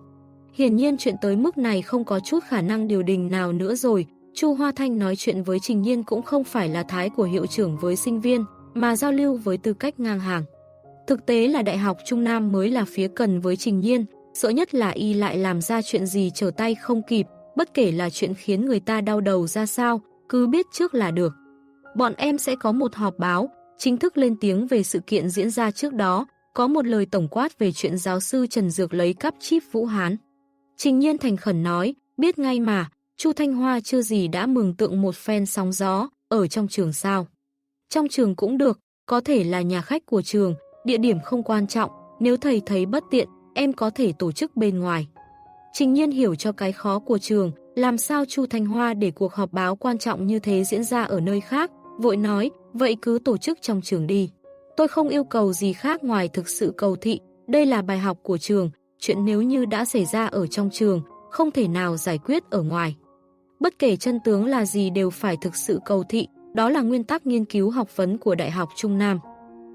Hiển nhiên chuyện tới mức này không có chút khả năng điều đình nào nữa rồi, Chu Hoa Thanh nói chuyện với Trình Nhiên cũng không phải là thái của hiệu trưởng với sinh viên, mà giao lưu với tư cách ngang hàng. Thực tế là Đại học Trung Nam mới là phía cần với Trình Nhiên, sợ nhất là y lại làm ra chuyện gì trở tay không kịp, bất kể là chuyện khiến người ta đau đầu ra sao, cứ biết trước là được. Bọn em sẽ có một họp báo, chính thức lên tiếng về sự kiện diễn ra trước đó, có một lời tổng quát về chuyện giáo sư Trần Dược lấy cắp chip Vũ Hán. Trình Nhiên thành khẩn nói, biết ngay mà, Chu Thanh Hoa chưa gì đã mừng tượng một phen sóng gió, ở trong trường sao. Trong trường cũng được, có thể là nhà khách của trường, địa điểm không quan trọng, nếu thầy thấy bất tiện, em có thể tổ chức bên ngoài. Trình nhiên hiểu cho cái khó của trường, làm sao Chu Thanh Hoa để cuộc họp báo quan trọng như thế diễn ra ở nơi khác, vội nói, vậy cứ tổ chức trong trường đi. Tôi không yêu cầu gì khác ngoài thực sự cầu thị, đây là bài học của trường, chuyện nếu như đã xảy ra ở trong trường, không thể nào giải quyết ở ngoài. Bất kể chân tướng là gì đều phải thực sự cầu thị, đó là nguyên tắc nghiên cứu học vấn của Đại học Trung Nam.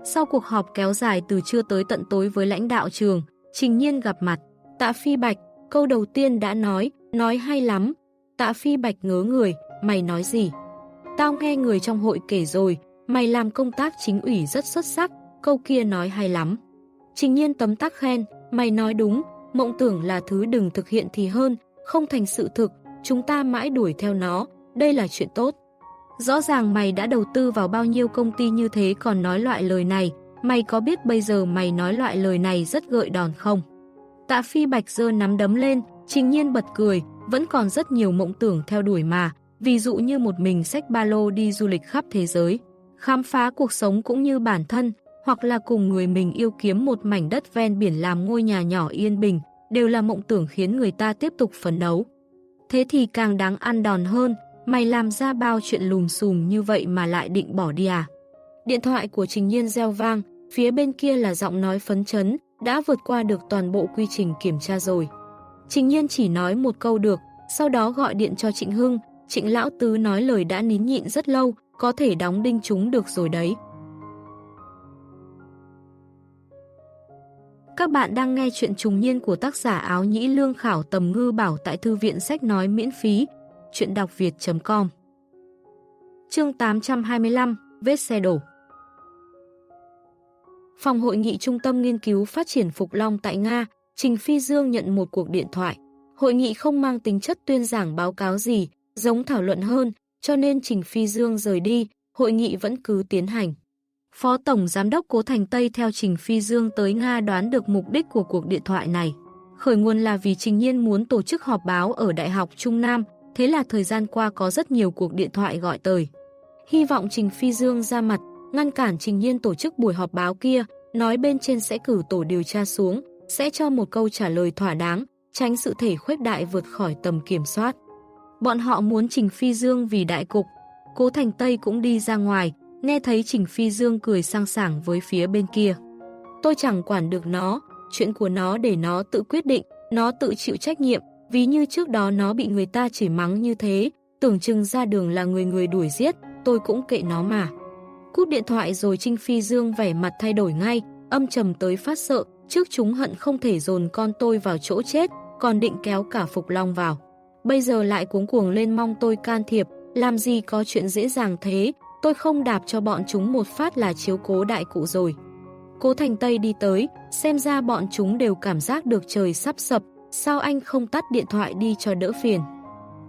Sau cuộc họp kéo dài từ trưa tới tận tối với lãnh đạo trường, Trình Nhiên gặp mặt, Tạ Phi Bạch, câu đầu tiên đã nói, nói hay lắm. Tạ Phi Bạch ngớ người, mày nói gì? Tao nghe người trong hội kể rồi, mày làm công tác chính ủy rất xuất sắc, câu kia nói hay lắm. Trình Nhiên tấm tắc khen, mày nói đúng, mộng tưởng là thứ đừng thực hiện thì hơn, không thành sự thực, chúng ta mãi đuổi theo nó, đây là chuyện tốt. Rõ ràng mày đã đầu tư vào bao nhiêu công ty như thế còn nói loại lời này, mày có biết bây giờ mày nói loại lời này rất gợi đòn không? Tạ Phi Bạch dơ nắm đấm lên, trình nhiên bật cười, vẫn còn rất nhiều mộng tưởng theo đuổi mà, ví dụ như một mình xách ba lô đi du lịch khắp thế giới, khám phá cuộc sống cũng như bản thân, hoặc là cùng người mình yêu kiếm một mảnh đất ven biển làm ngôi nhà nhỏ yên bình, đều là mộng tưởng khiến người ta tiếp tục phấn đấu. Thế thì càng đáng ăn đòn hơn, mày làm ra bao chuyện lùm xùm như vậy mà lại định bỏ đi à? Điện thoại của Trình Nhiên reo vang, phía bên kia là giọng nói phấn chấn, đã vượt qua được toàn bộ quy trình kiểm tra rồi. Trình Nhiên chỉ nói một câu được, sau đó gọi điện cho Trịnh Hưng, Trịnh Lão Tứ nói lời đã nín nhịn rất lâu, có thể đóng đinh chúng được rồi đấy. Các bạn đang nghe chuyện trùng niên của tác giả áo nhĩ lương khảo tầm ngư bảo tại thư viện sách nói miễn phí, chuyện đọc việt.com Chương 825, Vết xe đổ Phòng hội nghị Trung tâm Nghiên cứu Phát triển Phục Long tại Nga, Trình Phi Dương nhận một cuộc điện thoại. Hội nghị không mang tính chất tuyên giảng báo cáo gì, giống thảo luận hơn, cho nên Trình Phi Dương rời đi, hội nghị vẫn cứ tiến hành. Phó Tổng Giám đốc Cố Thành Tây theo Trình Phi Dương tới Nga đoán được mục đích của cuộc điện thoại này. Khởi nguồn là vì Trình Nhiên muốn tổ chức họp báo ở Đại học Trung Nam, thế là thời gian qua có rất nhiều cuộc điện thoại gọi tới. Hy vọng Trình Phi Dương ra mặt, ngăn cản Trình Nhiên tổ chức buổi họp báo kia, nói bên trên sẽ cử tổ điều tra xuống, sẽ cho một câu trả lời thỏa đáng, tránh sự thể khuếch đại vượt khỏi tầm kiểm soát. Bọn họ muốn Trình Phi Dương vì đại cục. Cố Thành Tây cũng đi ra ngoài, nghe thấy Trình Phi Dương cười sang sảng với phía bên kia. Tôi chẳng quản được nó, chuyện của nó để nó tự quyết định, nó tự chịu trách nhiệm, vì như trước đó nó bị người ta chỉ mắng như thế, tưởng chừng ra đường là người người đuổi giết, tôi cũng kệ nó mà. Cút điện thoại rồi Trinh Phi Dương vẻ mặt thay đổi ngay, âm trầm tới phát sợ, trước chúng hận không thể dồn con tôi vào chỗ chết, còn định kéo cả Phục Long vào. Bây giờ lại cuống cuồng lên mong tôi can thiệp, làm gì có chuyện dễ dàng thế, tôi không đạp cho bọn chúng một phát là chiếu cố đại cụ rồi. Cố Thành Tây đi tới, xem ra bọn chúng đều cảm giác được trời sắp sập, sao anh không tắt điện thoại đi cho đỡ phiền.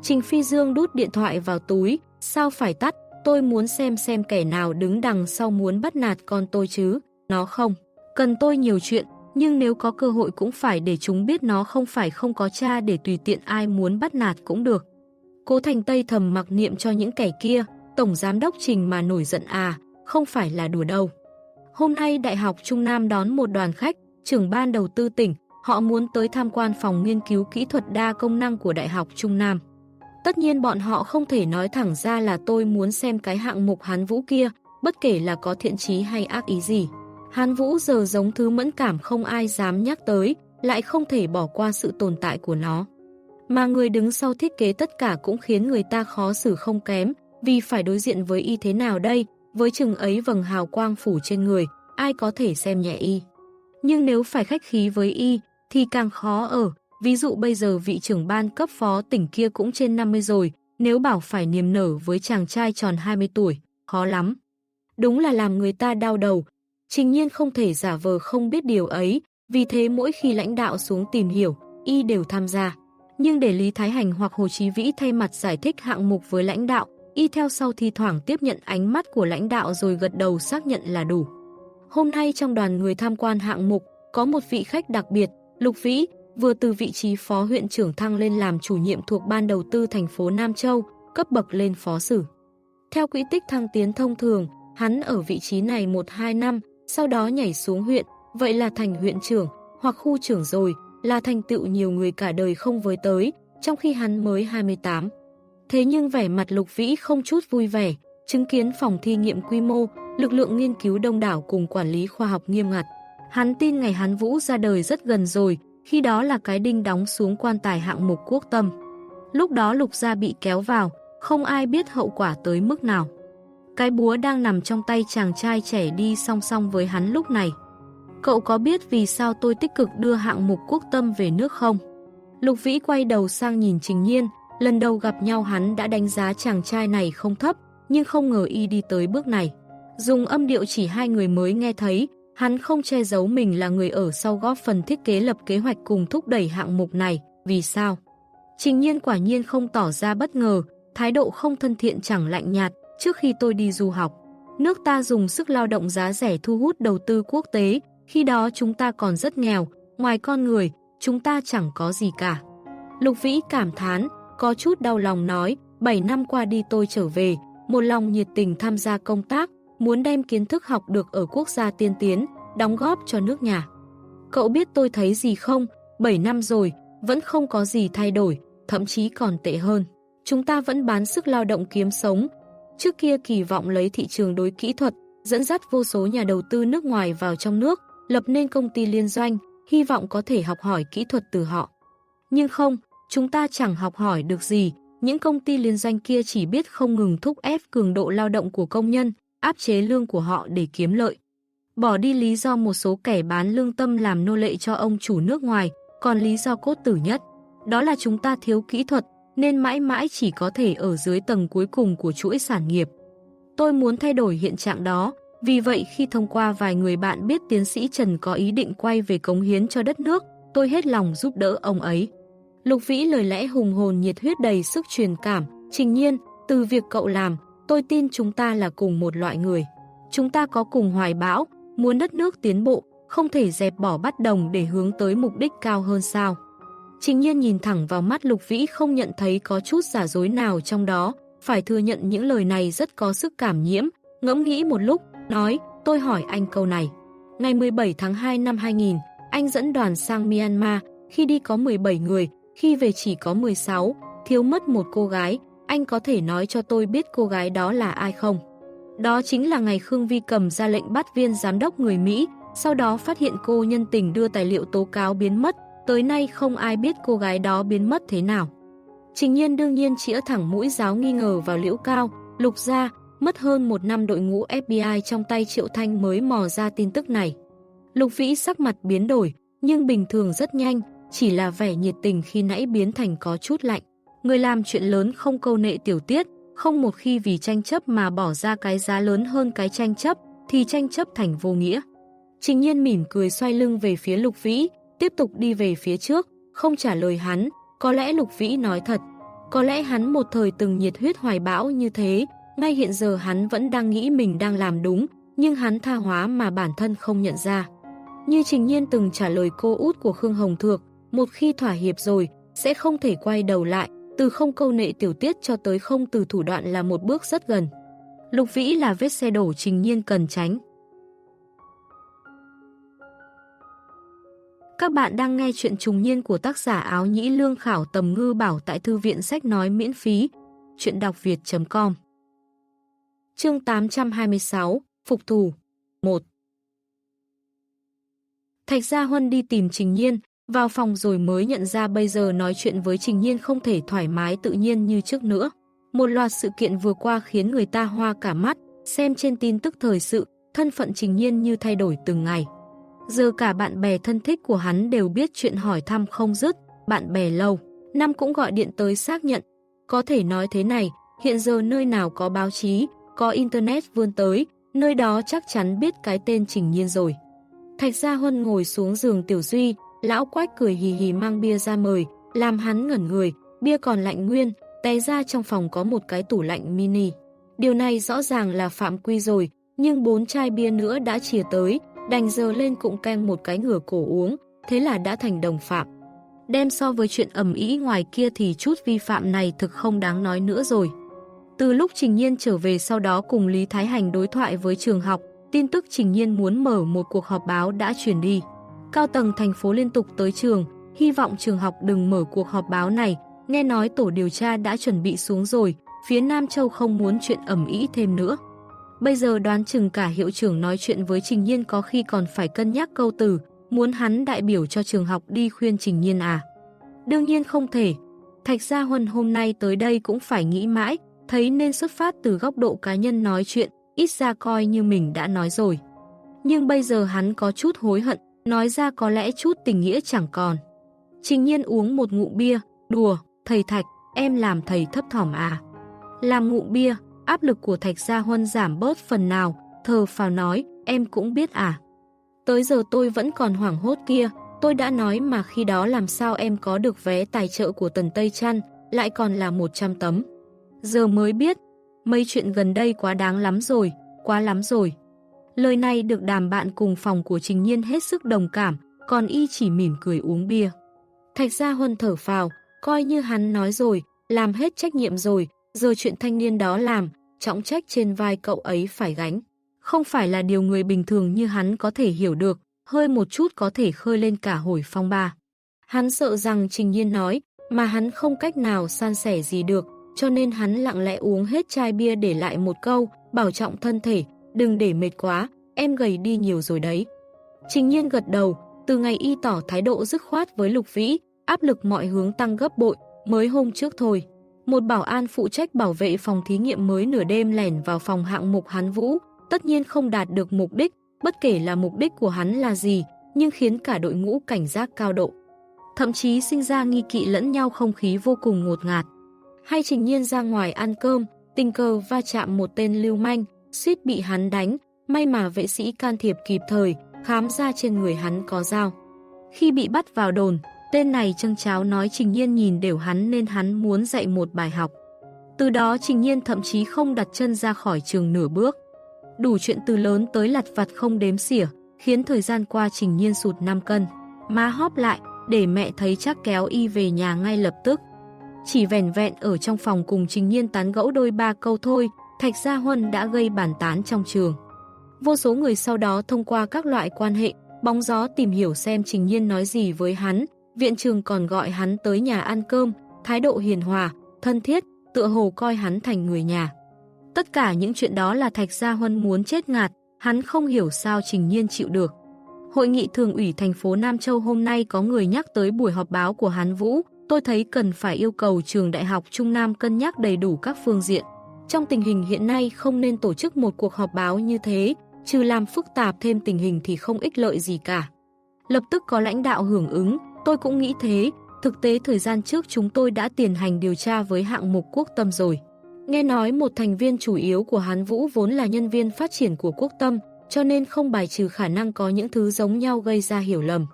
Trình Phi Dương đút điện thoại vào túi, sao phải tắt, tôi muốn xem xem kẻ nào đứng đằng sau muốn bắt nạt con tôi chứ, nó không. Cần tôi nhiều chuyện, nhưng nếu có cơ hội cũng phải để chúng biết nó không phải không có cha để tùy tiện ai muốn bắt nạt cũng được. Cố Thành Tây thầm mặc niệm cho những kẻ kia, Tổng Giám đốc Trình mà nổi giận à, không phải là đùa đâu. Hôm nay Đại học Trung Nam đón một đoàn khách, trưởng ban đầu tư tỉnh, họ muốn tới tham quan phòng nghiên cứu kỹ thuật đa công năng của Đại học Trung Nam. Tất nhiên bọn họ không thể nói thẳng ra là tôi muốn xem cái hạng mục hán vũ kia, bất kể là có thiện chí hay ác ý gì. Hán vũ giờ giống thứ mẫn cảm không ai dám nhắc tới, lại không thể bỏ qua sự tồn tại của nó. Mà người đứng sau thiết kế tất cả cũng khiến người ta khó xử không kém, vì phải đối diện với y thế nào đây, với chừng ấy vầng hào quang phủ trên người, ai có thể xem nhẹ y. Nhưng nếu phải khách khí với y, thì càng khó ở, ví dụ bây giờ vị trưởng ban cấp phó tỉnh kia cũng trên 50 rồi, nếu bảo phải niềm nở với chàng trai tròn 20 tuổi, khó lắm. Đúng là làm người ta đau đầu, trình nhiên không thể giả vờ không biết điều ấy, vì thế mỗi khi lãnh đạo xuống tìm hiểu, y đều tham gia. Nhưng để Lý Thái Hành hoặc Hồ Chí Vĩ thay mặt giải thích hạng mục với lãnh đạo, y theo sau thi thoảng tiếp nhận ánh mắt của lãnh đạo rồi gật đầu xác nhận là đủ. Hôm nay trong đoàn người tham quan hạng mục, có một vị khách đặc biệt, Lục Vĩ, vừa từ vị trí phó huyện trưởng thăng lên làm chủ nhiệm thuộc ban đầu tư thành phố Nam Châu, cấp bậc lên phó sử. Theo quỹ tích thăng tiến thông thường, hắn ở vị trí này 1-2 năm, sau đó nhảy xuống huyện, vậy là thành huyện trưởng hoặc khu trưởng rồi, là thành tựu nhiều người cả đời không với tới, trong khi hắn mới 28. Thế nhưng vẻ mặt Lục Vĩ không chút vui vẻ, chứng kiến phòng thi nghiệm quy mô, lực lượng nghiên cứu đông đảo cùng quản lý khoa học nghiêm ngặt. Hắn tin ngày hắn Vũ ra đời rất gần rồi, khi đó là cái đinh đóng xuống quan tài hạng mục quốc tâm. Lúc đó Lục gia bị kéo vào, không ai biết hậu quả tới mức nào. Cái búa đang nằm trong tay chàng trai trẻ đi song song với hắn lúc này. Cậu có biết vì sao tôi tích cực đưa hạng mục quốc tâm về nước không? Lục Vĩ quay đầu sang nhìn Trình Nhiên, lần đầu gặp nhau hắn đã đánh giá chàng trai này không thấp, nhưng không ngờ y đi tới bước này. Dùng âm điệu chỉ hai người mới nghe thấy, hắn không che giấu mình là người ở sau góp phần thiết kế lập kế hoạch cùng thúc đẩy hạng mục này, vì sao? Trình nhiên quả nhiên không tỏ ra bất ngờ, thái độ không thân thiện chẳng lạnh nhạt, trước khi tôi đi du học. Nước ta dùng sức lao động giá rẻ thu hút đầu tư quốc tế, khi đó chúng ta còn rất nghèo, ngoài con người, chúng ta chẳng có gì cả. Lục Vĩ cảm thán, có chút đau lòng nói, 7 năm qua đi tôi trở về, một lòng nhiệt tình tham gia công tác, muốn đem kiến thức học được ở quốc gia tiên tiến, đóng góp cho nước nhà. Cậu biết tôi thấy gì không? 7 năm rồi, vẫn không có gì thay đổi, thậm chí còn tệ hơn. Chúng ta vẫn bán sức lao động kiếm sống. Trước kia kỳ vọng lấy thị trường đối kỹ thuật, dẫn dắt vô số nhà đầu tư nước ngoài vào trong nước, lập nên công ty liên doanh, hy vọng có thể học hỏi kỹ thuật từ họ. Nhưng không, chúng ta chẳng học hỏi được gì, những công ty liên doanh kia chỉ biết không ngừng thúc ép cường độ lao động của công nhân, áp chế lương của họ để kiếm lợi. Bỏ đi lý do một số kẻ bán lương tâm làm nô lệ cho ông chủ nước ngoài, còn lý do cốt tử nhất, đó là chúng ta thiếu kỹ thuật, nên mãi mãi chỉ có thể ở dưới tầng cuối cùng của chuỗi sản nghiệp. Tôi muốn thay đổi hiện trạng đó, vì vậy khi thông qua vài người bạn biết tiến sĩ Trần có ý định quay về cống hiến cho đất nước, tôi hết lòng giúp đỡ ông ấy. Lục Vĩ lời lẽ hùng hồn nhiệt huyết đầy sức truyền cảm, trình nhiên, từ việc cậu làm, tôi tin chúng ta là cùng một loại người. Chúng ta có cùng hoài bão, muốn đất nước tiến bộ, không thể dẹp bỏ bắt đồng để hướng tới mục đích cao hơn sao. Trình nhiên nhìn thẳng vào mắt Lục Vĩ không nhận thấy có chút giả dối nào trong đó, phải thừa nhận những lời này rất có sức cảm nhiễm, ngẫm nghĩ một lúc, nói, tôi hỏi anh câu này. Ngày 17 tháng 2 năm 2000, anh dẫn đoàn sang Myanmar, khi đi có 17 người, khi về chỉ có 16, thiếu mất một cô gái, anh có thể nói cho tôi biết cô gái đó là ai không? Đó chính là ngày Khương Vi cầm ra lệnh bắt viên giám đốc người Mỹ, sau đó phát hiện cô nhân tình đưa tài liệu tố cáo biến mất, tới nay không ai biết cô gái đó biến mất thế nào. Trình nhiên đương nhiên chĩa thẳng mũi giáo nghi ngờ vào liễu cao, lục ra, mất hơn một năm đội ngũ FBI trong tay Triệu Thanh mới mò ra tin tức này. Lục Vĩ sắc mặt biến đổi, nhưng bình thường rất nhanh, chỉ là vẻ nhiệt tình khi nãy biến thành có chút lạnh. Người làm chuyện lớn không câu nệ tiểu tiết, không một khi vì tranh chấp mà bỏ ra cái giá lớn hơn cái tranh chấp, thì tranh chấp thành vô nghĩa. Trình nhiên mỉm cười xoay lưng về phía Lục Vĩ, tiếp tục đi về phía trước, không trả lời hắn, có lẽ Lục Vĩ nói thật. Có lẽ hắn một thời từng nhiệt huyết hoài bão như thế, ngay hiện giờ hắn vẫn đang nghĩ mình đang làm đúng, nhưng hắn tha hóa mà bản thân không nhận ra. Như Trình Nhiên từng trả lời cô út của Khương Hồng Thược, một khi thỏa hiệp rồi, sẽ không thể quay đầu lại, từ không câu nệ tiểu tiết cho tới không từ thủ đoạn là một bước rất gần. Lục Vĩ là vết xe đổ Trình Nhiên cần tránh. Các bạn đang nghe chuyện trùng niên của tác giả áo nhĩ lương khảo tầm ngư bảo tại thư viện sách nói miễn phí. Chuyện đọc việt.com Chương 826 Phục thù 1 Thạch Gia Huân đi tìm Trình Nhiên, vào phòng rồi mới nhận ra bây giờ nói chuyện với Trình Nhiên không thể thoải mái tự nhiên như trước nữa. Một loạt sự kiện vừa qua khiến người ta hoa cả mắt, xem trên tin tức thời sự, thân phận Trình Nhiên như thay đổi từng ngày. Giờ cả bạn bè thân thích của hắn đều biết chuyện hỏi thăm không dứt, bạn bè lâu. Năm cũng gọi điện tới xác nhận. Có thể nói thế này, hiện giờ nơi nào có báo chí, có internet vươn tới, nơi đó chắc chắn biết cái tên Trình Nhiên rồi. Thạch Gia Huân ngồi xuống giường Tiểu Duy, lão quách cười hì hì mang bia ra mời, làm hắn ngẩn người, bia còn lạnh nguyên, té ra trong phòng có một cái tủ lạnh mini. Điều này rõ ràng là phạm quy rồi, nhưng bốn chai bia nữa đã chìa tới, đành giờ lên cụng ken một cái ngửa cổ uống, thế là đã thành đồng phạm. Đem so với chuyện ẩm ý ngoài kia thì chút vi phạm này thực không đáng nói nữa rồi. Từ lúc Trình Nhiên trở về sau đó cùng Lý Thái Hành đối thoại với trường học, tin tức Trình Nhiên muốn mở một cuộc họp báo đã truyền đi. Cao tầng thành phố liên tục tới trường, hy vọng trường học đừng mở cuộc họp báo này, nghe nói tổ điều tra đã chuẩn bị xuống rồi, phía Nam Châu không muốn chuyện ẩm ý thêm nữa. Bây giờ đoán chừng cả hiệu trưởng nói chuyện với Trình Nhiên có khi còn phải cân nhắc câu từ, muốn hắn đại biểu cho trường học đi khuyên Trình Nhiên à. Đương nhiên không thể. Thạch Gia Huân hôm nay tới đây cũng phải nghĩ mãi, thấy nên xuất phát từ góc độ cá nhân nói chuyện, ít ra coi như mình đã nói rồi. Nhưng bây giờ hắn có chút hối hận, nói ra có lẽ chút tình nghĩa chẳng còn. Trình nhiên uống một ngụm bia, đùa, thầy Thạch, em làm thầy thấp thỏm à. Làm ngụm bia, áp lực của Thạch Gia Huân giảm bớt phần nào, thờ phào nói, em cũng biết à. Tới giờ tôi vẫn còn hoảng hốt kia, tôi đã nói mà khi đó làm sao em có được vé tài trợ của Tần Tây Trăn, lại còn là 100 tấm. Giờ mới biết, mấy chuyện gần đây quá đáng lắm rồi, quá lắm rồi. Lời này được đàm bạn cùng phòng của Trình Nhiên hết sức đồng cảm, còn y chỉ mỉm cười uống bia. Thạch Gia Huân thở phào, coi như hắn nói rồi, làm hết trách nhiệm rồi, giờ chuyện thanh niên đó làm, trọng trách trên vai cậu ấy phải gánh. Không phải là điều người bình thường như hắn có thể hiểu được, hơi một chút có thể khơi lên cả hồi phong ba. Hắn sợ rằng Trình Nhiên nói, mà hắn không cách nào san sẻ gì được, cho nên hắn lặng lẽ uống hết chai bia để lại một câu, bảo trọng thân thể, đừng để mệt quá, em gầy đi nhiều rồi đấy. Trình nhiên gật đầu, từ ngày y tỏ thái độ dứt khoát với Lục Vĩ, áp lực mọi hướng tăng gấp bội, mới hôm trước thôi. Một bảo an phụ trách bảo vệ phòng thí nghiệm mới nửa đêm lẻn vào phòng hạng mục hắn Vũ, tất nhiên không đạt được mục đích, bất kể là mục đích của hắn là gì, nhưng khiến cả đội ngũ cảnh giác cao độ. Thậm chí sinh ra nghi kỵ lẫn nhau không khí vô cùng ngột ngạt hay trình nhiên ra ngoài ăn cơm, tình cờ va chạm một tên lưu manh, suýt bị hắn đánh, may mà vệ sĩ can thiệp kịp thời, khám ra trên người hắn có dao. Khi bị bắt vào đồn, tên này trâng cháo nói Trình Nhiên nhìn đều hắn nên hắn muốn dạy một bài học. Từ đó Trình Nhiên thậm chí không đặt chân ra khỏi trường nửa bước. Đủ chuyện từ lớn tới lặt vặt không đếm xỉa, khiến thời gian qua Trình Nhiên sụt 5 cân. Má hóp lại, để mẹ thấy chắc kéo y về nhà ngay lập tức. Chỉ vẻn vẹn ở trong phòng cùng Trình Nhiên tán gẫu đôi ba câu thôi, Thạch Gia Huân đã gây bàn tán trong trường. Vô số người sau đó thông qua các loại quan hệ, bóng gió tìm hiểu xem Trình Nhiên nói gì với hắn, viện trường còn gọi hắn tới nhà ăn cơm, thái độ hiền hòa, thân thiết, tựa hồ coi hắn thành người nhà. Tất cả những chuyện đó là Thạch Gia Huân muốn chết ngạt, hắn không hiểu sao Trình Nhiên chịu được. Hội nghị thường ủy thành phố Nam Châu hôm nay có người nhắc tới buổi họp báo của hắn Vũ, tôi thấy cần phải yêu cầu trường đại học Trung Nam cân nhắc đầy đủ các phương diện. Trong tình hình hiện nay không nên tổ chức một cuộc họp báo như thế, trừ làm phức tạp thêm tình hình thì không ích lợi gì cả. Lập tức có lãnh đạo hưởng ứng, tôi cũng nghĩ thế, thực tế thời gian trước chúng tôi đã tiến hành điều tra với hạng mục quốc tâm rồi. Nghe nói một thành viên chủ yếu của Hán Vũ vốn là nhân viên phát triển của quốc tâm, cho nên không bài trừ khả năng có những thứ giống nhau gây ra hiểu lầm.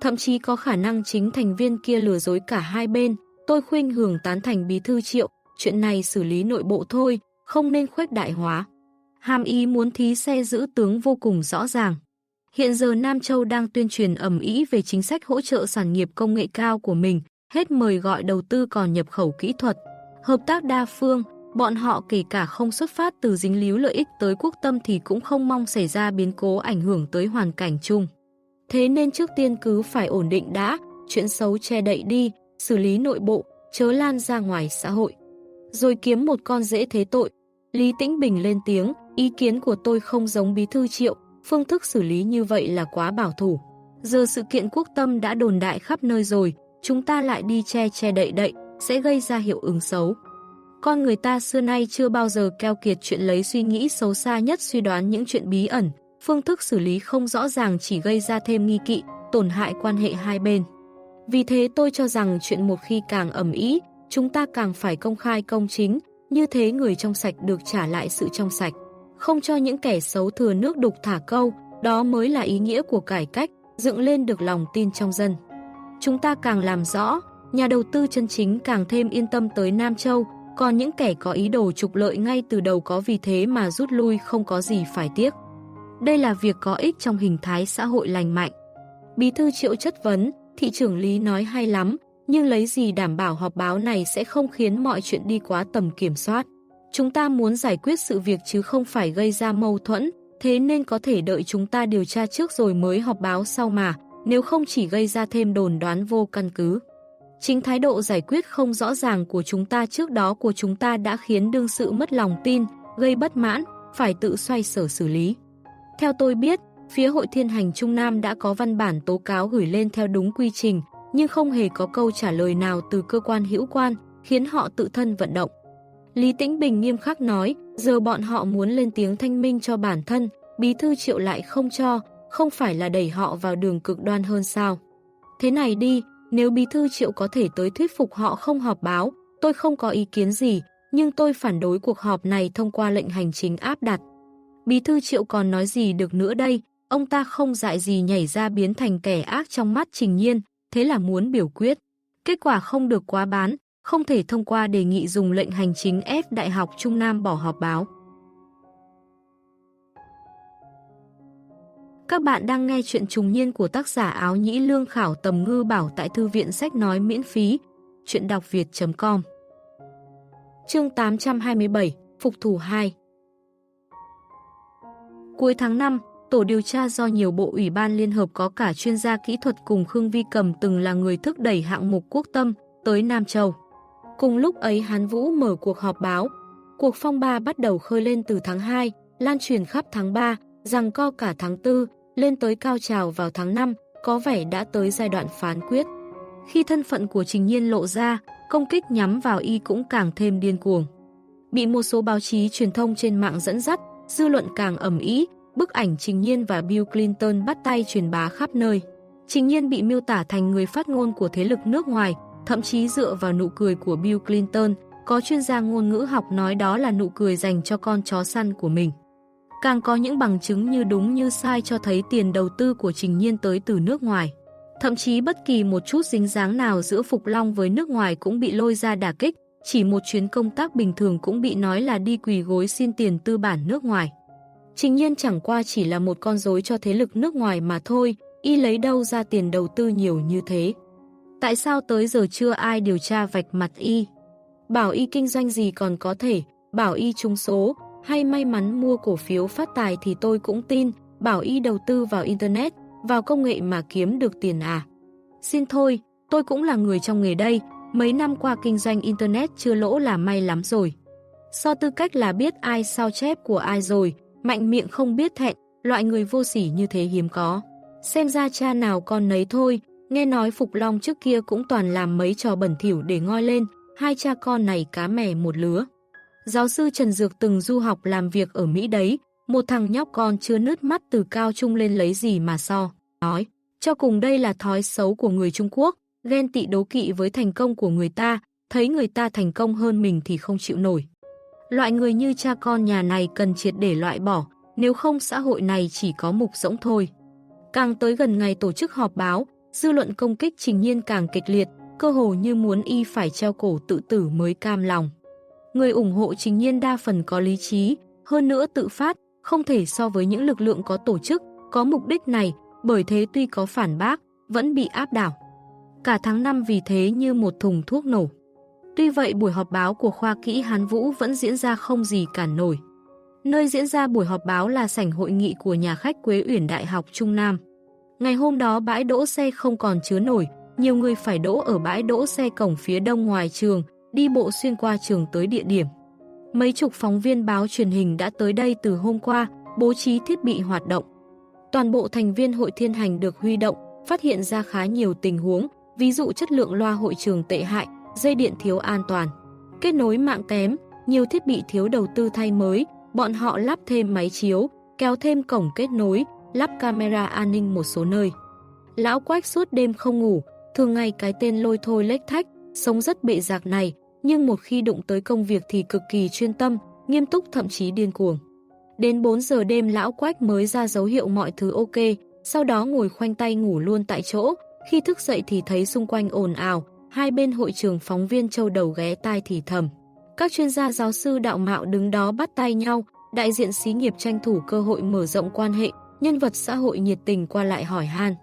Thậm chí có khả năng chính thành viên kia lừa dối cả hai bên, tôi khuyên hưởng tán thành bí thư triệu, chuyện này xử lý nội bộ thôi, không nên khuếch đại hóa. Hàm ý muốn thí xe giữ tướng vô cùng rõ ràng. Hiện giờ Nam Châu đang tuyên truyền ẩm ý về chính sách hỗ trợ sản nghiệp công nghệ cao của mình, hết mời gọi đầu tư còn nhập khẩu kỹ thuật. Hợp tác đa phương, bọn họ kể cả không xuất phát từ dính líu lợi ích tới quốc tâm thì cũng không mong xảy ra biến cố ảnh hưởng tới hoàn cảnh chung. Thế nên trước tiên cứ phải ổn định đã, chuyện xấu che đậy đi, xử lý nội bộ, chớ lan ra ngoài xã hội. Rồi kiếm một con dễ thế tội. Lý Tĩnh Bình lên tiếng, ý kiến của tôi không giống bí thư triệu, phương thức xử lý như vậy là quá bảo thủ. Giờ sự kiện quốc tâm đã đồn đại khắp nơi rồi, chúng ta lại đi che che đậy đậy, sẽ gây ra hiệu ứng xấu. Con người ta xưa nay chưa bao giờ keo kiệt chuyện lấy suy nghĩ xấu xa nhất suy đoán những chuyện bí ẩn, phương thức xử lý không rõ ràng chỉ gây ra thêm nghi kỵ, tổn hại quan hệ hai bên. Vì thế tôi cho rằng chuyện một khi càng ẩm ý, chúng ta càng phải công khai công chính, như thế người trong sạch được trả lại sự trong sạch. Không cho những kẻ xấu thừa nước đục thả câu, đó mới là ý nghĩa của cải cách, dựng lên được lòng tin trong dân. Chúng ta càng làm rõ, nhà đầu tư chân chính càng thêm yên tâm tới Nam Châu, còn những kẻ có ý đồ trục lợi ngay từ đầu có vì thế mà rút lui không có gì phải tiếc. Đây là việc có ích trong hình thái xã hội lành mạnh. Bí thư triệu chất vấn, thị trưởng Lý nói hay lắm, nhưng lấy gì đảm bảo họp báo này sẽ không khiến mọi chuyện đi quá tầm kiểm soát. Chúng ta muốn giải quyết sự việc chứ không phải gây ra mâu thuẫn, thế nên có thể đợi chúng ta điều tra trước rồi mới họp báo sau mà, nếu không chỉ gây ra thêm đồn đoán vô căn cứ. Chính thái độ giải quyết không rõ ràng của chúng ta trước đó của chúng ta đã khiến đương sự mất lòng tin, gây bất mãn, phải tự xoay sở xử lý. Theo tôi biết, phía Hội Thiên Hành Trung Nam đã có văn bản tố cáo gửi lên theo đúng quy trình, nhưng không hề có câu trả lời nào từ cơ quan hữu quan, khiến họ tự thân vận động. Lý Tĩnh Bình nghiêm khắc nói, giờ bọn họ muốn lên tiếng thanh minh cho bản thân, bí thư triệu lại không cho, không phải là đẩy họ vào đường cực đoan hơn sao. Thế này đi, nếu bí thư triệu có thể tới thuyết phục họ không họp báo, tôi không có ý kiến gì, nhưng tôi phản đối cuộc họp này thông qua lệnh hành chính áp đặt. Bí thư triệu còn nói gì được nữa đây, ông ta không dại gì nhảy ra biến thành kẻ ác trong mắt trình nhiên, thế là muốn biểu quyết. Kết quả không được quá bán, không thể thông qua đề nghị dùng lệnh hành chính ép Đại học Trung Nam bỏ họp báo. Các bạn đang nghe chuyện trùng niên của tác giả áo nhĩ lương khảo tầm ngư bảo tại thư viện sách nói miễn phí, chuyện đọc việt.com Chương 827, Phục thủ 2 Cuối tháng 5, tổ điều tra do nhiều bộ ủy ban liên hợp có cả chuyên gia kỹ thuật cùng Khương Vi Cầm từng là người thúc đẩy hạng mục quốc tâm tới Nam Châu. Cùng lúc ấy Hán Vũ mở cuộc họp báo. Cuộc phong ba bắt đầu khơi lên từ tháng 2, lan truyền khắp tháng 3, rằng co cả tháng 4, lên tới cao trào vào tháng 5, có vẻ đã tới giai đoạn phán quyết. Khi thân phận của Trình Nhiên lộ ra, công kích nhắm vào y cũng càng thêm điên cuồng. Bị một số báo chí truyền thông trên mạng dẫn dắt, dư luận càng ẩm ý, bức ảnh Trình Nhiên và Bill Clinton bắt tay truyền bá khắp nơi. Trình Nhiên bị miêu tả thành người phát ngôn của thế lực nước ngoài, thậm chí dựa vào nụ cười của Bill Clinton, có chuyên gia ngôn ngữ học nói đó là nụ cười dành cho con chó săn của mình. Càng có những bằng chứng như đúng như sai cho thấy tiền đầu tư của Trình Nhiên tới từ nước ngoài. Thậm chí bất kỳ một chút dính dáng nào giữa Phục Long với nước ngoài cũng bị lôi ra đả kích, chỉ một chuyến công tác bình thường cũng bị nói là đi quỳ gối xin tiền tư bản nước ngoài. Trình Nhiên chẳng qua chỉ là một con rối cho thế lực nước ngoài mà thôi, y lấy đâu ra tiền đầu tư nhiều như thế. Tại sao tới giờ chưa ai điều tra vạch mặt y? Bảo y kinh doanh gì còn có thể, bảo y trúng số, hay may mắn mua cổ phiếu phát tài thì tôi cũng tin, bảo y đầu tư vào Internet, vào công nghệ mà kiếm được tiền à. Xin thôi, tôi cũng là người trong nghề đây, mấy năm qua kinh doanh Internet chưa lỗ là may lắm rồi. So tư cách là biết ai sao chép của ai rồi, mạnh miệng không biết thẹn, loại người vô sỉ như thế hiếm có. Xem ra cha nào con nấy thôi, nghe nói Phục Long trước kia cũng toàn làm mấy trò bẩn thỉu để ngoi lên, hai cha con này cá mè một lứa. Giáo sư Trần Dược từng du học làm việc ở Mỹ đấy, một thằng nhóc con chưa nứt mắt từ cao trung lên lấy gì mà so. Nói, cho cùng đây là thói xấu của người Trung Quốc, ghen tị đố kỵ với thành công của người ta, thấy người ta thành công hơn mình thì không chịu nổi. Loại người như cha con nhà này cần triệt để loại bỏ, nếu không xã hội này chỉ có mục rỗng thôi. Càng tới gần ngày tổ chức họp báo, dư luận công kích Trình Nhiên càng kịch liệt, cơ hồ như muốn y phải treo cổ tự tử mới cam lòng. Người ủng hộ Trình Nhiên đa phần có lý trí, hơn nữa tự phát, không thể so với những lực lượng có tổ chức, có mục đích này, bởi thế tuy có phản bác, vẫn bị áp đảo. Cả tháng năm vì thế như một thùng thuốc nổ. Tuy vậy buổi họp báo của khoa kỹ Hán Vũ vẫn diễn ra không gì cản nổi. Nơi diễn ra buổi họp báo là sảnh hội nghị của nhà khách Quế Uyển Đại học Trung Nam. Ngày hôm đó bãi đỗ xe không còn chứa nổi, nhiều người phải đỗ ở bãi đỗ xe cổng phía đông ngoài trường, đi bộ xuyên qua trường tới địa điểm. Mấy chục phóng viên báo truyền hình đã tới đây từ hôm qua, bố trí thiết bị hoạt động. Toàn bộ thành viên hội thiên hành được huy động, phát hiện ra khá nhiều tình huống, ví dụ chất lượng loa hội trường tệ hại, dây điện thiếu an toàn, kết nối mạng kém, nhiều thiết bị thiếu đầu tư thay mới, bọn họ lắp thêm máy chiếu, kéo thêm cổng kết nối, lắp camera an ninh một số nơi. Lão Quách suốt đêm không ngủ, thường ngày cái tên lôi thôi lếch thách, sống rất bệ giạc này, nhưng một khi đụng tới công việc thì cực kỳ chuyên tâm, nghiêm túc thậm chí điên cuồng. Đến 4 giờ đêm lão Quách mới ra dấu hiệu mọi thứ ok, sau đó ngồi khoanh tay ngủ luôn tại chỗ, khi thức dậy thì thấy xung quanh ồn ào, hai bên hội trường phóng viên châu đầu ghé tai thì thầm. Các chuyên gia giáo sư đạo mạo đứng đó bắt tay nhau, đại diện xí nghiệp tranh thủ cơ hội mở rộng quan hệ, nhân vật xã hội nhiệt tình qua lại hỏi han.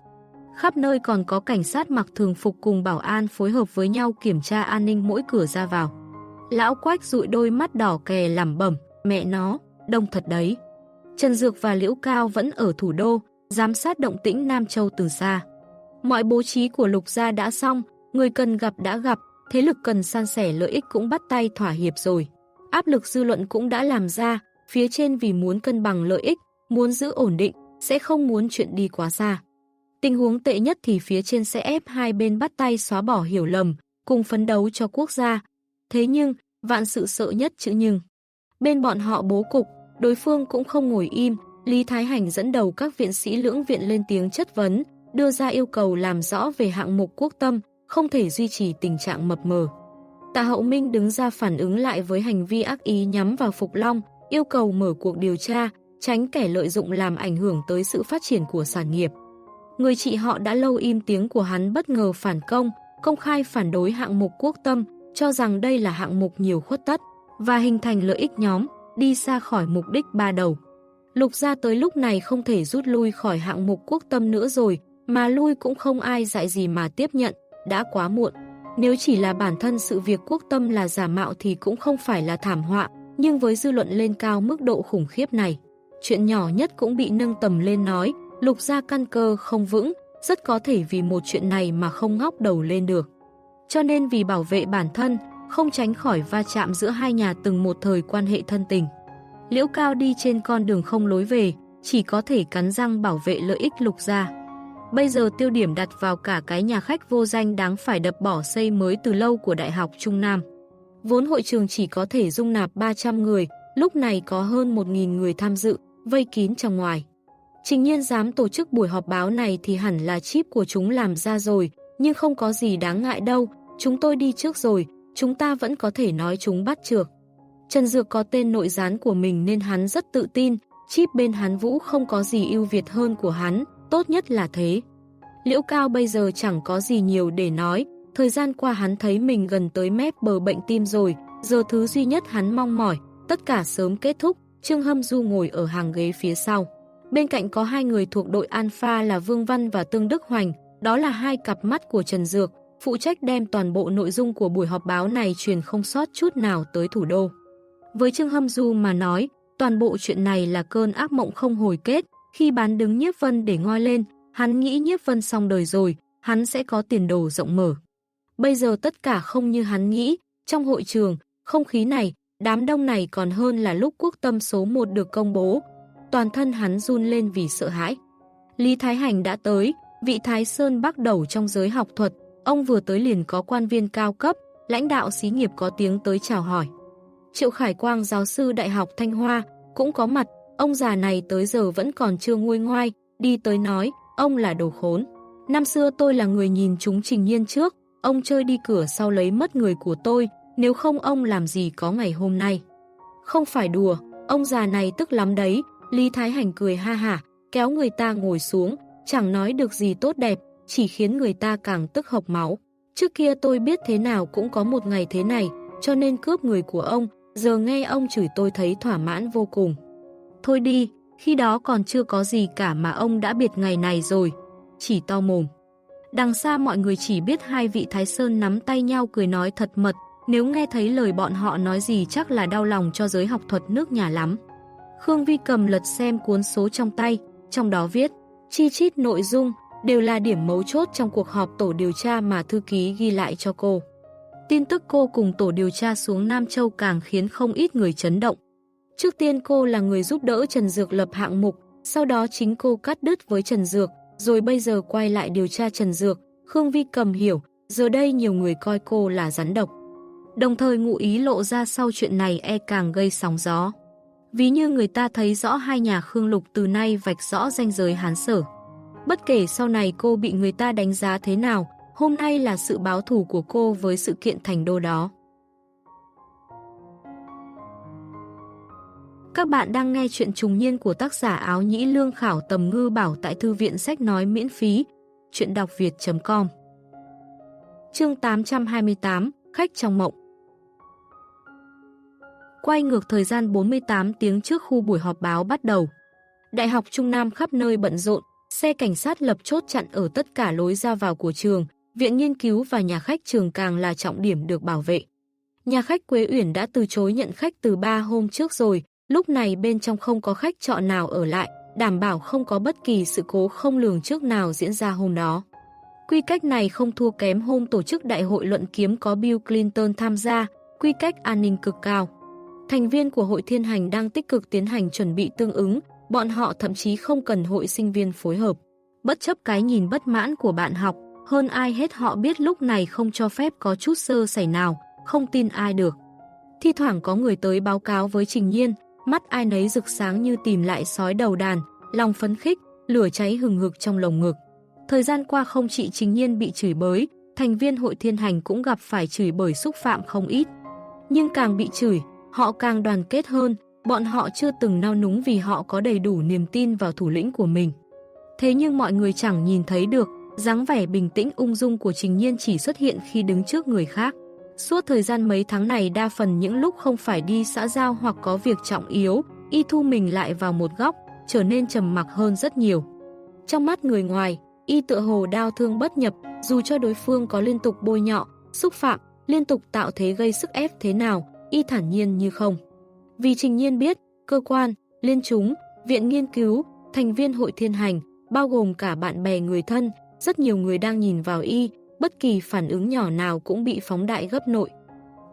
Khắp nơi còn có cảnh sát mặc thường phục cùng bảo an phối hợp với nhau kiểm tra an ninh mỗi cửa ra vào. Lão Quách dụi đôi mắt đỏ kè làm bẩm, mẹ nó, đông thật đấy. Trần Dược và Liễu Cao vẫn ở thủ đô, giám sát động tĩnh Nam Châu từ xa. Mọi bố trí của Lục Gia đã xong, người cần gặp đã gặp, thế lực cần san sẻ lợi ích cũng bắt tay thỏa hiệp rồi. Áp lực dư luận cũng đã làm ra, phía trên vì muốn cân bằng lợi ích, muốn giữ ổn định, sẽ không muốn chuyện đi quá xa. Tình huống tệ nhất thì phía trên sẽ ép hai bên bắt tay xóa bỏ hiểu lầm, cùng phấn đấu cho quốc gia. Thế nhưng, vạn sự sợ nhất chữ nhưng. Bên bọn họ bố cục, đối phương cũng không ngồi im, Lý Thái Hành dẫn đầu các viện sĩ lưỡng viện lên tiếng chất vấn, đưa ra yêu cầu làm rõ về hạng mục quốc tâm, không thể duy trì tình trạng mập mờ. Tạ Hậu Minh đứng ra phản ứng lại với hành vi ác ý nhắm vào Phục Long, yêu cầu mở cuộc điều tra, tránh kẻ lợi dụng làm ảnh hưởng tới sự phát triển của sản nghiệp. Người chị họ đã lâu im tiếng của hắn bất ngờ phản công, công khai phản đối hạng mục quốc tâm, cho rằng đây là hạng mục nhiều khuất tất, và hình thành lợi ích nhóm, đi xa khỏi mục đích ba đầu. Lục ra tới lúc này không thể rút lui khỏi hạng mục quốc tâm nữa rồi, mà lui cũng không ai dạy gì mà tiếp nhận, đã quá muộn. Nếu chỉ là bản thân sự việc quốc tâm là giả mạo thì cũng không phải là thảm họa, nhưng với dư luận lên cao mức độ khủng khiếp này, chuyện nhỏ nhất cũng bị nâng tầm lên nói, lục ra căn cơ không vững, rất có thể vì một chuyện này mà không ngóc đầu lên được. Cho nên vì bảo vệ bản thân, không tránh khỏi va chạm giữa hai nhà từng một thời quan hệ thân tình. Liễu Cao đi trên con đường không lối về, chỉ có thể cắn răng bảo vệ lợi ích lục gia. Bây giờ tiêu điểm đặt vào cả cái nhà khách vô danh đáng phải đập bỏ xây mới từ lâu của Đại học Trung Nam. Vốn hội trường chỉ có thể dung nạp 300 người, lúc này có hơn 1.000 người tham dự, vây kín trong ngoài. Trình nhiên dám tổ chức buổi họp báo này thì hẳn là chip của chúng làm ra rồi, nhưng không có gì đáng ngại đâu, chúng tôi đi trước rồi, chúng ta vẫn có thể nói chúng bắt trược. Trần Dược có tên nội gián của mình nên hắn rất tự tin, chip bên hắn Vũ không có gì ưu việt hơn của hắn, tốt nhất là thế. Liễu Cao bây giờ chẳng có gì nhiều để nói, thời gian qua hắn thấy mình gần tới mép bờ bệnh tim rồi, giờ thứ duy nhất hắn mong mỏi, tất cả sớm kết thúc, Trương Hâm Du ngồi ở hàng ghế phía sau. Bên cạnh có hai người thuộc đội Alpha là Vương Văn và Tương Đức Hoành, đó là hai cặp mắt của Trần Dược, phụ trách đem toàn bộ nội dung của buổi họp báo này truyền không sót chút nào tới thủ đô. Với Trương Hâm Du mà nói, toàn bộ chuyện này là cơn ác mộng không hồi kết, khi bán đứng Nhiếp Vân để ngoi lên, hắn nghĩ Nhiếp Vân xong đời rồi, hắn sẽ có tiền đồ rộng mở. Bây giờ tất cả không như hắn nghĩ, trong hội trường, không khí này, đám đông này còn hơn là lúc quốc tâm số 1 được công bố. Toàn thân hắn run lên vì sợ hãi. Lý Thái Hành đã tới, vị Thái Sơn bắt đầu trong giới học thuật, ông vừa tới liền có quan viên cao cấp, lãnh đạo xí nghiệp có tiếng tới chào hỏi. Triệu Khải Quang giáo sư Đại học Thanh Hoa cũng có mặt, ông già này tới giờ vẫn còn chưa nguôi ngoai, đi tới nói, ông là đồ khốn. Năm xưa tôi là người nhìn chúng trình nhiên trước, ông chơi đi cửa sau lấy mất người của tôi, nếu không ông làm gì có ngày hôm nay. Không phải đùa, ông già này tức lắm đấy, Lý Thái Hành cười ha hả, kéo người ta ngồi xuống, chẳng nói được gì tốt đẹp, chỉ khiến người ta càng tức hộc máu. Trước kia tôi biết thế nào cũng có một ngày thế này, cho nên cướp người của ông, giờ nghe ông chửi tôi thấy thỏa mãn vô cùng. Thôi đi, khi đó còn chưa có gì cả mà ông đã biệt ngày này rồi. Chỉ to mồm. Đằng xa mọi người chỉ biết hai vị Thái Sơn nắm tay nhau cười nói thật mật, nếu nghe thấy lời bọn họ nói gì chắc là đau lòng cho giới học thuật nước nhà lắm. Khương Vi cầm lật xem cuốn số trong tay, trong đó viết, chi chít nội dung, đều là điểm mấu chốt trong cuộc họp tổ điều tra mà thư ký ghi lại cho cô. Tin tức cô cùng tổ điều tra xuống Nam Châu càng khiến không ít người chấn động. Trước tiên cô là người giúp đỡ Trần Dược lập hạng mục, sau đó chính cô cắt đứt với Trần Dược, rồi bây giờ quay lại điều tra Trần Dược. Khương Vi cầm hiểu, giờ đây nhiều người coi cô là rắn độc. Đồng thời ngụ ý lộ ra sau chuyện này e càng gây sóng gió. Ví như người ta thấy rõ hai nhà Khương Lục từ nay vạch rõ ranh giới hán sở. Bất kể sau này cô bị người ta đánh giá thế nào, hôm nay là sự báo thù của cô với sự kiện thành đô đó. Các bạn đang nghe chuyện trùng niên của tác giả áo nhĩ lương khảo tầm ngư bảo tại thư viện sách nói miễn phí, chuyện đọc việt.com Chương 828, Khách trong mộng Quay ngược thời gian 48 tiếng trước khu buổi họp báo bắt đầu. Đại học Trung Nam khắp nơi bận rộn, xe cảnh sát lập chốt chặn ở tất cả lối ra vào của trường, viện nghiên cứu và nhà khách trường càng là trọng điểm được bảo vệ. Nhà khách Quế Uyển đã từ chối nhận khách từ 3 hôm trước rồi, lúc này bên trong không có khách trọ nào ở lại, đảm bảo không có bất kỳ sự cố không lường trước nào diễn ra hôm đó. Quy cách này không thua kém hôm tổ chức đại hội luận kiếm có Bill Clinton tham gia, quy cách an ninh cực cao. Thành viên của hội thiên hành đang tích cực tiến hành chuẩn bị tương ứng, bọn họ thậm chí không cần hội sinh viên phối hợp. Bất chấp cái nhìn bất mãn của bạn học, hơn ai hết họ biết lúc này không cho phép có chút sơ sẩy nào, không tin ai được. Thi thoảng có người tới báo cáo với Trình Nhiên, mắt ai nấy rực sáng như tìm lại sói đầu đàn, lòng phấn khích, lửa cháy hừng hực trong lồng ngực. Thời gian qua không chỉ Trình Nhiên bị chửi bới, thành viên hội thiên hành cũng gặp phải chửi bởi xúc phạm không ít. Nhưng càng bị chửi, họ càng đoàn kết hơn, bọn họ chưa từng nao núng vì họ có đầy đủ niềm tin vào thủ lĩnh của mình. Thế nhưng mọi người chẳng nhìn thấy được, dáng vẻ bình tĩnh ung dung của Trình Nhiên chỉ xuất hiện khi đứng trước người khác. Suốt thời gian mấy tháng này đa phần những lúc không phải đi xã giao hoặc có việc trọng yếu, y thu mình lại vào một góc, trở nên trầm mặc hơn rất nhiều. Trong mắt người ngoài, y tựa hồ đau thương bất nhập, dù cho đối phương có liên tục bôi nhọ, xúc phạm, liên tục tạo thế gây sức ép thế nào, y thản nhiên như không. Vì Trình Nhiên biết, cơ quan, liên chúng, viện nghiên cứu, thành viên hội thiên hành, bao gồm cả bạn bè người thân, rất nhiều người đang nhìn vào y, bất kỳ phản ứng nhỏ nào cũng bị phóng đại gấp nội.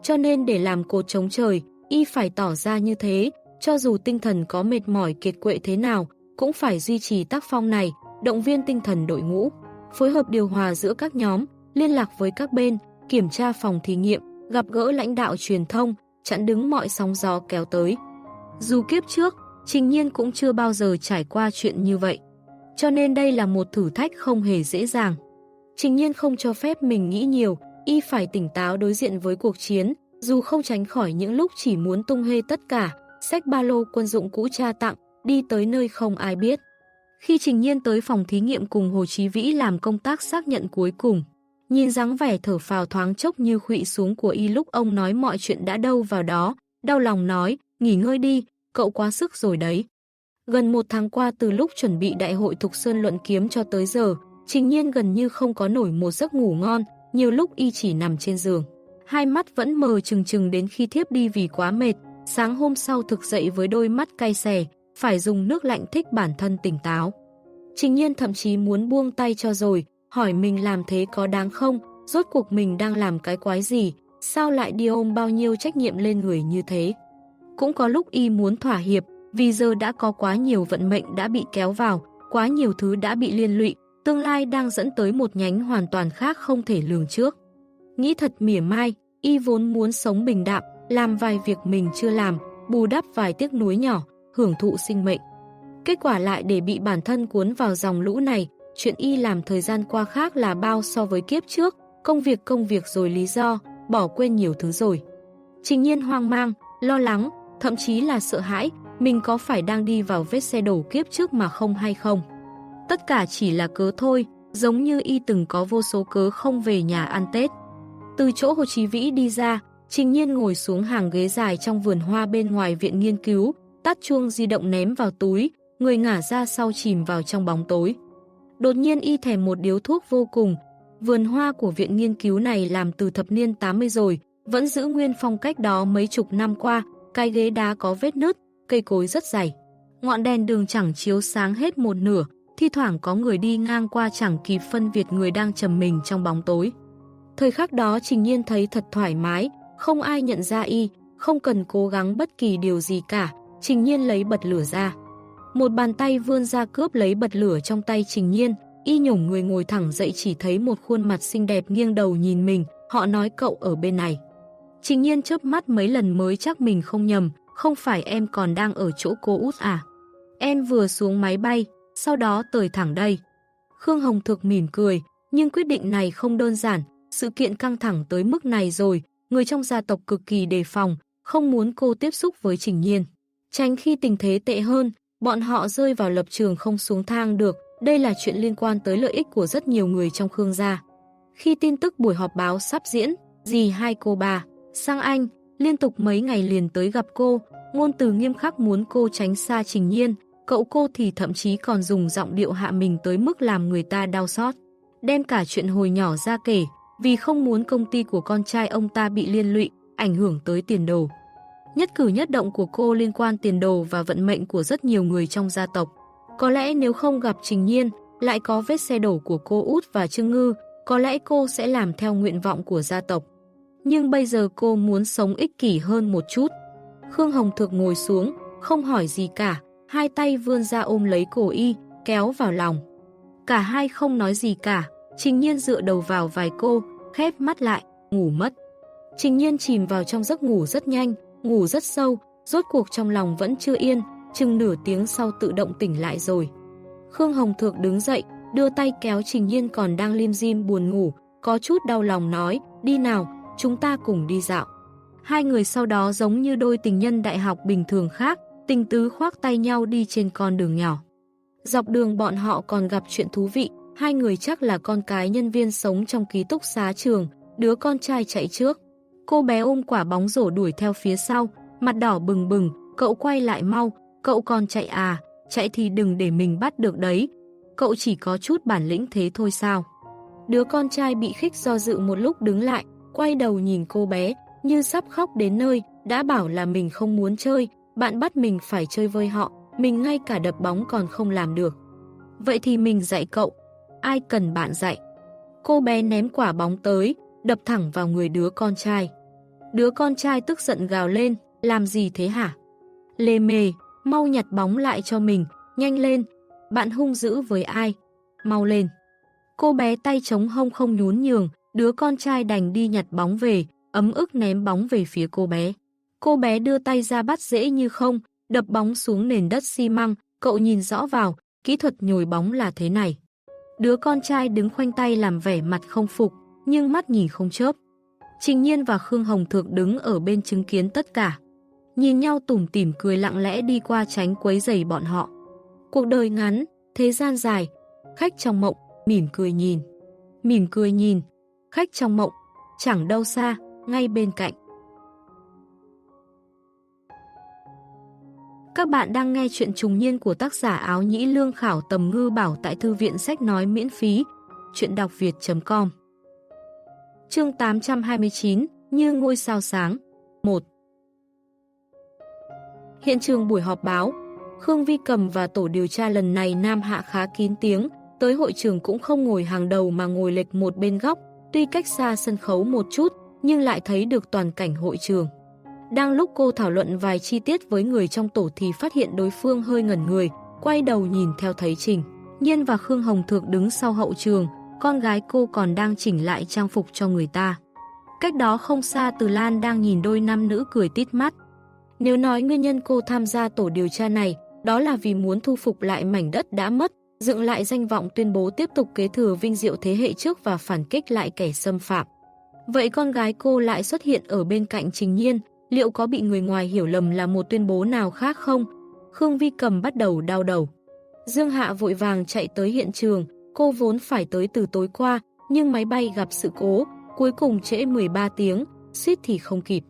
Cho nên để làm cột chống trời, y phải tỏ ra như thế, cho dù tinh thần có mệt mỏi kiệt quệ thế nào, cũng phải duy trì tác phong này, động viên tinh thần đội ngũ, phối hợp điều hòa giữa các nhóm, liên lạc với các bên, kiểm tra phòng thí nghiệm, gặp gỡ lãnh đạo truyền thông, chặn đứng mọi sóng gió kéo tới. Dù kiếp trước, Trình Nhiên cũng chưa bao giờ trải qua chuyện như vậy. Cho nên đây là một thử thách không hề dễ dàng. Trình Nhiên không cho phép mình nghĩ nhiều, y phải tỉnh táo đối diện với cuộc chiến, dù không tránh khỏi những lúc chỉ muốn tung hê tất cả, sách ba lô quân dụng cũ cha tặng, đi tới nơi không ai biết. Khi Trình Nhiên tới phòng thí nghiệm cùng Hồ Chí Vĩ làm công tác xác nhận cuối cùng, nhìn dáng vẻ thở phào thoáng chốc như khụy xuống của y lúc ông nói mọi chuyện đã đâu vào đó, đau lòng nói, nghỉ ngơi đi, cậu quá sức rồi đấy. Gần một tháng qua từ lúc chuẩn bị đại hội Thục Sơn luận kiếm cho tới giờ, Trình Nhiên gần như không có nổi một giấc ngủ ngon, nhiều lúc y chỉ nằm trên giường. Hai mắt vẫn mờ trừng trừng đến khi thiếp đi vì quá mệt, sáng hôm sau thực dậy với đôi mắt cay xè, phải dùng nước lạnh thích bản thân tỉnh táo. Trình Nhiên thậm chí muốn buông tay cho rồi, hỏi mình làm thế có đáng không, rốt cuộc mình đang làm cái quái gì, sao lại đi ôm bao nhiêu trách nhiệm lên người như thế. Cũng có lúc y muốn thỏa hiệp, vì giờ đã có quá nhiều vận mệnh đã bị kéo vào, quá nhiều thứ đã bị liên lụy, tương lai đang dẫn tới một nhánh hoàn toàn khác không thể lường trước. Nghĩ thật mỉa mai, y vốn muốn sống bình đạm, làm vài việc mình chưa làm, bù đắp vài tiếc nuối nhỏ, hưởng thụ sinh mệnh. Kết quả lại để bị bản thân cuốn vào dòng lũ này, chuyện y làm thời gian qua khác là bao so với kiếp trước, công việc công việc rồi lý do, bỏ quên nhiều thứ rồi. Trình nhiên hoang mang, lo lắng, thậm chí là sợ hãi, mình có phải đang đi vào vết xe đổ kiếp trước mà không hay không. Tất cả chỉ là cớ thôi, giống như y từng có vô số cớ không về nhà ăn Tết. Từ chỗ Hồ Chí Vĩ đi ra, Trình Nhiên ngồi xuống hàng ghế dài trong vườn hoa bên ngoài viện nghiên cứu, tắt chuông di động ném vào túi, người ngả ra sau chìm vào trong bóng tối. Đột nhiên y thèm một điếu thuốc vô cùng. Vườn hoa của viện nghiên cứu này làm từ thập niên 80 rồi, vẫn giữ nguyên phong cách đó mấy chục năm qua, cái ghế đá có vết nứt, cây cối rất dày. Ngọn đèn đường chẳng chiếu sáng hết một nửa, thi thoảng có người đi ngang qua chẳng kịp phân biệt người đang trầm mình trong bóng tối. Thời khắc đó Trình Nhiên thấy thật thoải mái, không ai nhận ra y, không cần cố gắng bất kỳ điều gì cả, Trình Nhiên lấy bật lửa ra. Một bàn tay vươn ra cướp lấy bật lửa trong tay Trình Nhiên, y nhổng người ngồi thẳng dậy chỉ thấy một khuôn mặt xinh đẹp nghiêng đầu nhìn mình, họ nói cậu ở bên này. Trình Nhiên chớp mắt mấy lần mới chắc mình không nhầm, không phải em còn đang ở chỗ cô út à. Em vừa xuống máy bay, sau đó tới thẳng đây. Khương Hồng thực mỉm cười, nhưng quyết định này không đơn giản, sự kiện căng thẳng tới mức này rồi, người trong gia tộc cực kỳ đề phòng, không muốn cô tiếp xúc với Trình Nhiên. Tránh khi tình thế tệ hơn, bọn họ rơi vào lập trường không xuống thang được, đây là chuyện liên quan tới lợi ích của rất nhiều người trong Khương gia. Khi tin tức buổi họp báo sắp diễn, dì hai cô bà, sang Anh, liên tục mấy ngày liền tới gặp cô, ngôn từ nghiêm khắc muốn cô tránh xa Trình Nhiên, cậu cô thì thậm chí còn dùng giọng điệu hạ mình tới mức làm người ta đau xót. Đem cả chuyện hồi nhỏ ra kể, vì không muốn công ty của con trai ông ta bị liên lụy, ảnh hưởng tới tiền đồ. Nhất cử nhất động của cô liên quan tiền đồ và vận mệnh của rất nhiều người trong gia tộc. Có lẽ nếu không gặp Trình Nhiên, lại có vết xe đổ của cô Út và Trương Ngư, có lẽ cô sẽ làm theo nguyện vọng của gia tộc. Nhưng bây giờ cô muốn sống ích kỷ hơn một chút. Khương Hồng thược ngồi xuống, không hỏi gì cả, hai tay vươn ra ôm lấy cổ y, kéo vào lòng. Cả hai không nói gì cả, Trình Nhiên dựa đầu vào vài cô, khép mắt lại, ngủ mất. Trình Nhiên chìm vào trong giấc ngủ rất nhanh, ngủ rất sâu, rốt cuộc trong lòng vẫn chưa yên, chừng nửa tiếng sau tự động tỉnh lại rồi. Khương Hồng Thược đứng dậy, đưa tay kéo Trình Nhiên còn đang lim dim buồn ngủ, có chút đau lòng nói, đi nào, chúng ta cùng đi dạo. Hai người sau đó giống như đôi tình nhân đại học bình thường khác, tình tứ khoác tay nhau đi trên con đường nhỏ. Dọc đường bọn họ còn gặp chuyện thú vị, hai người chắc là con cái nhân viên sống trong ký túc xá trường, đứa con trai chạy trước. Cô bé ôm quả bóng rổ đuổi theo phía sau, mặt đỏ bừng bừng, cậu quay lại mau, cậu còn chạy à, chạy thì đừng để mình bắt được đấy. Cậu chỉ có chút bản lĩnh thế thôi sao. Đứa con trai bị khích do dự một lúc đứng lại, quay đầu nhìn cô bé, như sắp khóc đến nơi, đã bảo là mình không muốn chơi, bạn bắt mình phải chơi với họ, mình ngay cả đập bóng còn không làm được. Vậy thì mình dạy cậu, ai cần bạn dạy. Cô bé ném quả bóng tới, đập thẳng vào người đứa con trai. Đứa con trai tức giận gào lên, làm gì thế hả? Lê mề, mau nhặt bóng lại cho mình, nhanh lên, bạn hung dữ với ai? Mau lên. Cô bé tay chống hông không nhún nhường, đứa con trai đành đi nhặt bóng về, ấm ức ném bóng về phía cô bé. Cô bé đưa tay ra bắt dễ như không, đập bóng xuống nền đất xi măng, cậu nhìn rõ vào, kỹ thuật nhồi bóng là thế này. Đứa con trai đứng khoanh tay làm vẻ mặt không phục, nhưng mắt nhìn không chớp. Trình Nhiên và Khương Hồng Thược đứng ở bên chứng kiến tất cả. Nhìn nhau tủm tỉm cười lặng lẽ đi qua tránh quấy giày bọn họ. Cuộc đời ngắn, thế gian dài, khách trong mộng, mỉm cười nhìn. Mỉm cười nhìn, khách trong mộng, chẳng đâu xa, ngay bên cạnh. Các bạn đang nghe chuyện trùng niên của tác giả áo nhĩ lương khảo tầm ngư bảo tại thư viện sách nói miễn phí. Chuyện đọc việt.com Chương 829 Như ngôi sao sáng. 1 Hiện trường buổi họp báo. Khương Vi Cầm và tổ điều tra lần này Nam Hạ khá kín tiếng. Tới hội trường cũng không ngồi hàng đầu mà ngồi lệch một bên góc. Tuy cách xa sân khấu một chút, nhưng lại thấy được toàn cảnh hội trường. Đang lúc cô thảo luận vài chi tiết với người trong tổ thì phát hiện đối phương hơi ngẩn người, quay đầu nhìn theo thấy Trình. Nhiên và Khương Hồng Thược đứng sau hậu trường, con gái cô còn đang chỉnh lại trang phục cho người ta. Cách đó không xa Từ Lan đang nhìn đôi nam nữ cười tít mắt. Nếu nói nguyên nhân cô tham gia tổ điều tra này, đó là vì muốn thu phục lại mảnh đất đã mất, dựng lại danh vọng tuyên bố tiếp tục kế thừa vinh diệu thế hệ trước và phản kích lại kẻ xâm phạm. Vậy con gái cô lại xuất hiện ở bên cạnh Trình Nhiên, liệu có bị người ngoài hiểu lầm là một tuyên bố nào khác không? Khương Vi Cầm bắt đầu đau đầu. Dương Hạ vội vàng chạy tới hiện trường, cô vốn phải tới từ tối qua, nhưng máy bay gặp sự cố, cuối cùng trễ 13 tiếng, suýt thì không kịp.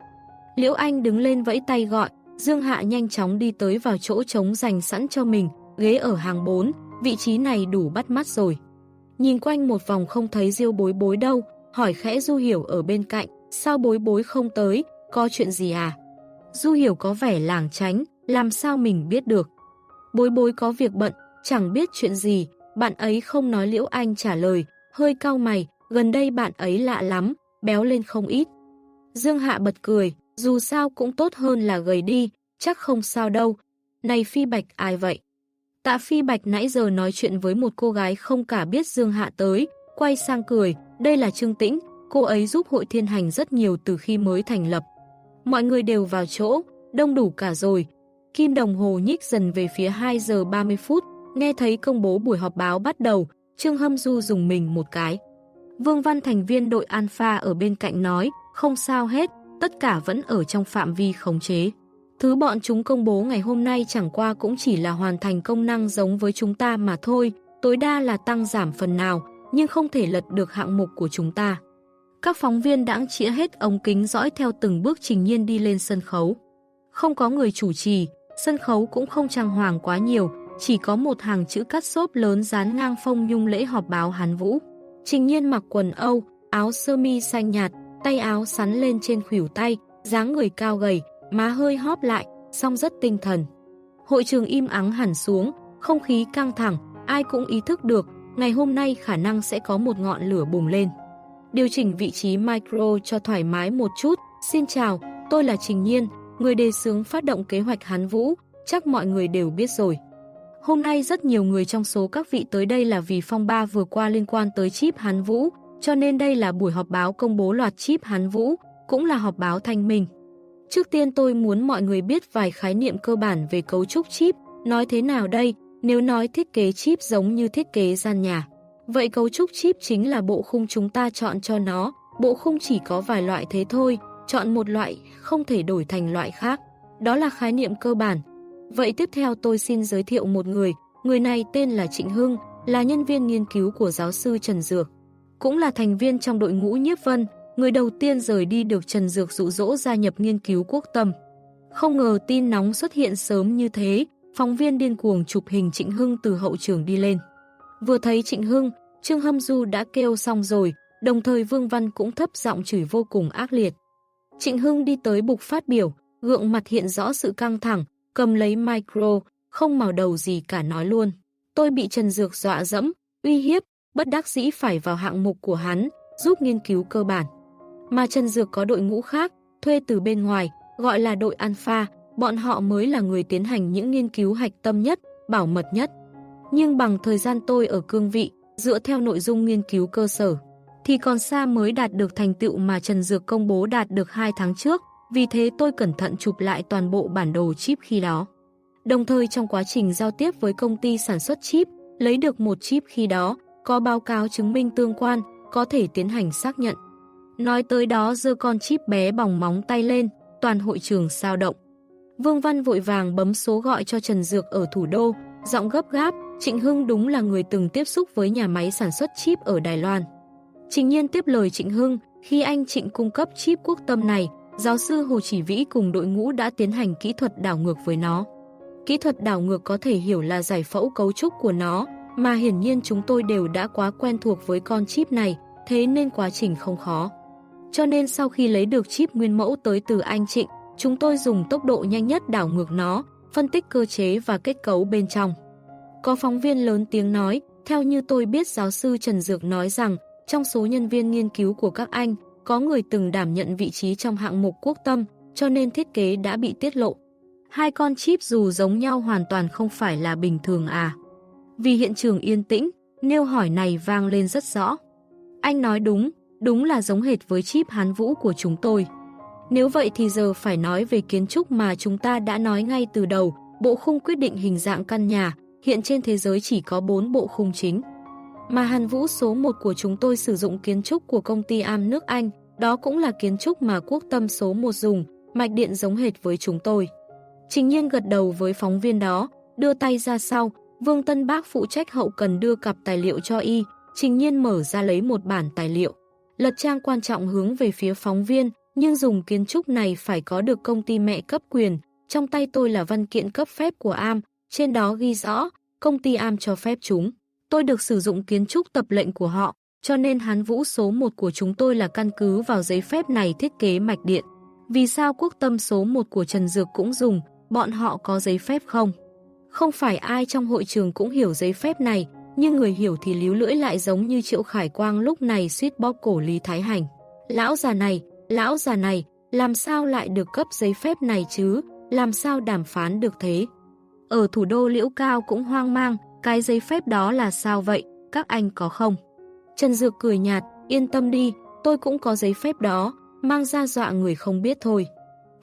Liễu Anh đứng lên vẫy tay gọi, Dương Hạ nhanh chóng đi tới vào chỗ trống dành sẵn cho mình, ghế ở hàng 4, vị trí này đủ bắt mắt rồi. Nhìn quanh một vòng không thấy diêu bối bối đâu, hỏi khẽ Du Hiểu ở bên cạnh, sao bối bối không tới, có chuyện gì à? Du Hiểu có vẻ làng tránh, làm sao mình biết được. Bối bối có việc bận, chẳng biết chuyện gì, bạn ấy không nói Liễu Anh trả lời, hơi cau mày, gần đây bạn ấy lạ lắm, béo lên không ít. Dương Hạ bật cười, dù sao cũng tốt hơn là gầy đi, chắc không sao đâu. Này Phi Bạch ai vậy? Tạ Phi Bạch nãy giờ nói chuyện với một cô gái không cả biết Dương Hạ tới, quay sang cười, đây là Trương Tĩnh, cô ấy giúp hội thiên hành rất nhiều từ khi mới thành lập. Mọi người đều vào chỗ, đông đủ cả rồi. Kim đồng hồ nhích dần về phía 2 giờ 30 phút, nghe thấy công bố buổi họp báo bắt đầu, Trương Hâm Du dùng mình một cái. Vương Văn thành viên đội Alpha ở bên cạnh nói, không sao hết, tất cả vẫn ở trong phạm vi khống chế. Thứ bọn chúng công bố ngày hôm nay chẳng qua cũng chỉ là hoàn thành công năng giống với chúng ta mà thôi, tối đa là tăng giảm phần nào, nhưng không thể lật được hạng mục của chúng ta. Các phóng viên đãng chĩa hết ống kính dõi theo từng bước trình nhiên đi lên sân khấu. Không có người chủ trì, sân khấu cũng không trang hoàng quá nhiều, chỉ có một hàng chữ cắt xốp lớn dán ngang phong nhung lễ họp báo Hán Vũ. Trình nhiên mặc quần Âu, áo sơ mi xanh nhạt, tay áo sắn lên trên khuỷu tay, dáng người cao gầy, má hơi hóp lại, song rất tinh thần. Hội trường im ắng hẳn xuống, không khí căng thẳng, ai cũng ý thức được, ngày hôm nay khả năng sẽ có một ngọn lửa bùng lên. Điều chỉnh vị trí micro cho thoải mái một chút. Xin chào, tôi là Trình Nhiên, người đề xướng phát động kế hoạch Hán Vũ, chắc mọi người đều biết rồi. Hôm nay rất nhiều người trong số các vị tới đây là vì phong ba vừa qua liên quan tới chip Hán Vũ, cho nên đây là buổi họp báo công bố loạt chip Hán Vũ, cũng là họp báo thanh minh. Trước tiên tôi muốn mọi người biết vài khái niệm cơ bản về cấu trúc chip, nói thế nào đây, nếu nói thiết kế chip giống như thiết kế gian nhà. Vậy cấu trúc chip chính là bộ khung chúng ta chọn cho nó, bộ khung chỉ có vài loại thế thôi, chọn một loại không thể đổi thành loại khác. Đó là khái niệm cơ bản. Vậy tiếp theo tôi xin giới thiệu một người, người này tên là Trịnh Hưng, là nhân viên nghiên cứu của giáo sư Trần Dược. Cũng là thành viên trong đội ngũ nhiếp vân, người đầu tiên rời đi được Trần Dược dụ dỗ gia nhập nghiên cứu quốc tâm. Không ngờ tin nóng xuất hiện sớm như thế, phóng viên điên cuồng chụp hình Trịnh Hưng từ hậu trường đi lên. Vừa thấy Trịnh Hưng, Trương Hâm Du đã kêu xong rồi, đồng thời Vương Văn cũng thấp giọng chửi vô cùng ác liệt. Trịnh Hưng đi tới bục phát biểu, gượng mặt hiện rõ sự căng thẳng, cầm lấy micro, không màu đầu gì cả nói luôn. Tôi bị Trần Dược dọa dẫm, uy hiếp, bất đắc dĩ phải vào hạng mục của hắn, giúp nghiên cứu cơ bản. Mà Trần Dược có đội ngũ khác, thuê từ bên ngoài, gọi là đội Alpha, bọn họ mới là người tiến hành những nghiên cứu hạch tâm nhất, bảo mật nhất. Nhưng bằng thời gian tôi ở cương vị, dựa theo nội dung nghiên cứu cơ sở, thì còn xa mới đạt được thành tựu mà Trần Dược công bố đạt được 2 tháng trước, vì thế tôi cẩn thận chụp lại toàn bộ bản đồ chip khi đó. Đồng thời trong quá trình giao tiếp với công ty sản xuất chip, lấy được một chip khi đó, có báo cáo chứng minh tương quan, có thể tiến hành xác nhận. Nói tới đó dơ con chip bé bỏng móng tay lên, toàn hội trường sao động. Vương Văn vội vàng bấm số gọi cho Trần Dược ở thủ đô, giọng gấp gáp, Trịnh Hưng đúng là người từng tiếp xúc với nhà máy sản xuất chip ở Đài Loan. Trình nhiên tiếp lời Trịnh Hưng, khi anh Trịnh cung cấp chip quốc tâm này, giáo sư Hồ Chỉ Vĩ cùng đội ngũ đã tiến hành kỹ thuật đảo ngược với nó. Kỹ thuật đảo ngược có thể hiểu là giải phẫu cấu trúc của nó, mà hiển nhiên chúng tôi đều đã quá quen thuộc với con chip này, thế nên quá trình không khó. Cho nên sau khi lấy được chip nguyên mẫu tới từ anh Trịnh, chúng tôi dùng tốc độ nhanh nhất đảo ngược nó, phân tích cơ chế và kết cấu bên trong. Có phóng viên lớn tiếng nói, theo như tôi biết giáo sư Trần Dược nói rằng, trong số nhân viên nghiên cứu của các anh, có người từng đảm nhận vị trí trong hạng mục quốc tâm, cho nên thiết kế đã bị tiết lộ. Hai con chip dù giống nhau hoàn toàn không phải là bình thường à. Vì hiện trường yên tĩnh, nêu hỏi này vang lên rất rõ. Anh nói đúng, đúng là giống hệt với chip hán vũ của chúng tôi. Nếu vậy thì giờ phải nói về kiến trúc mà chúng ta đã nói ngay từ đầu, bộ khung quyết định hình dạng căn nhà, hiện trên thế giới chỉ có 4 bộ khung chính. Mà Hàn Vũ số 1 của chúng tôi sử dụng kiến trúc của công ty Am nước Anh, đó cũng là kiến trúc mà quốc tâm số 1 dùng, mạch điện giống hệt với chúng tôi. Trình nhiên gật đầu với phóng viên đó, đưa tay ra sau, Vương Tân Bác phụ trách hậu cần đưa cặp tài liệu cho y, trình nhiên mở ra lấy một bản tài liệu. Lật trang quan trọng hướng về phía phóng viên, nhưng dùng kiến trúc này phải có được công ty mẹ cấp quyền. Trong tay tôi là văn kiện cấp phép của AM, trên đó ghi rõ, công ty AM cho phép chúng. Tôi được sử dụng kiến trúc tập lệnh của họ, cho nên hán vũ số 1 của chúng tôi là căn cứ vào giấy phép này thiết kế mạch điện. Vì sao quốc tâm số 1 của Trần Dược cũng dùng, bọn họ có giấy phép không? Không phải ai trong hội trường cũng hiểu giấy phép này, nhưng người hiểu thì líu lưỡi lại giống như Triệu Khải Quang lúc này suýt bóp cổ Lý Thái Hành. Lão già này, lão già này, làm sao lại được cấp giấy phép này chứ, làm sao đàm phán được thế? Ở thủ đô Liễu Cao cũng hoang mang, cái giấy phép đó là sao vậy, các anh có không? Trần Dược cười nhạt, yên tâm đi, tôi cũng có giấy phép đó, mang ra dọa người không biết thôi.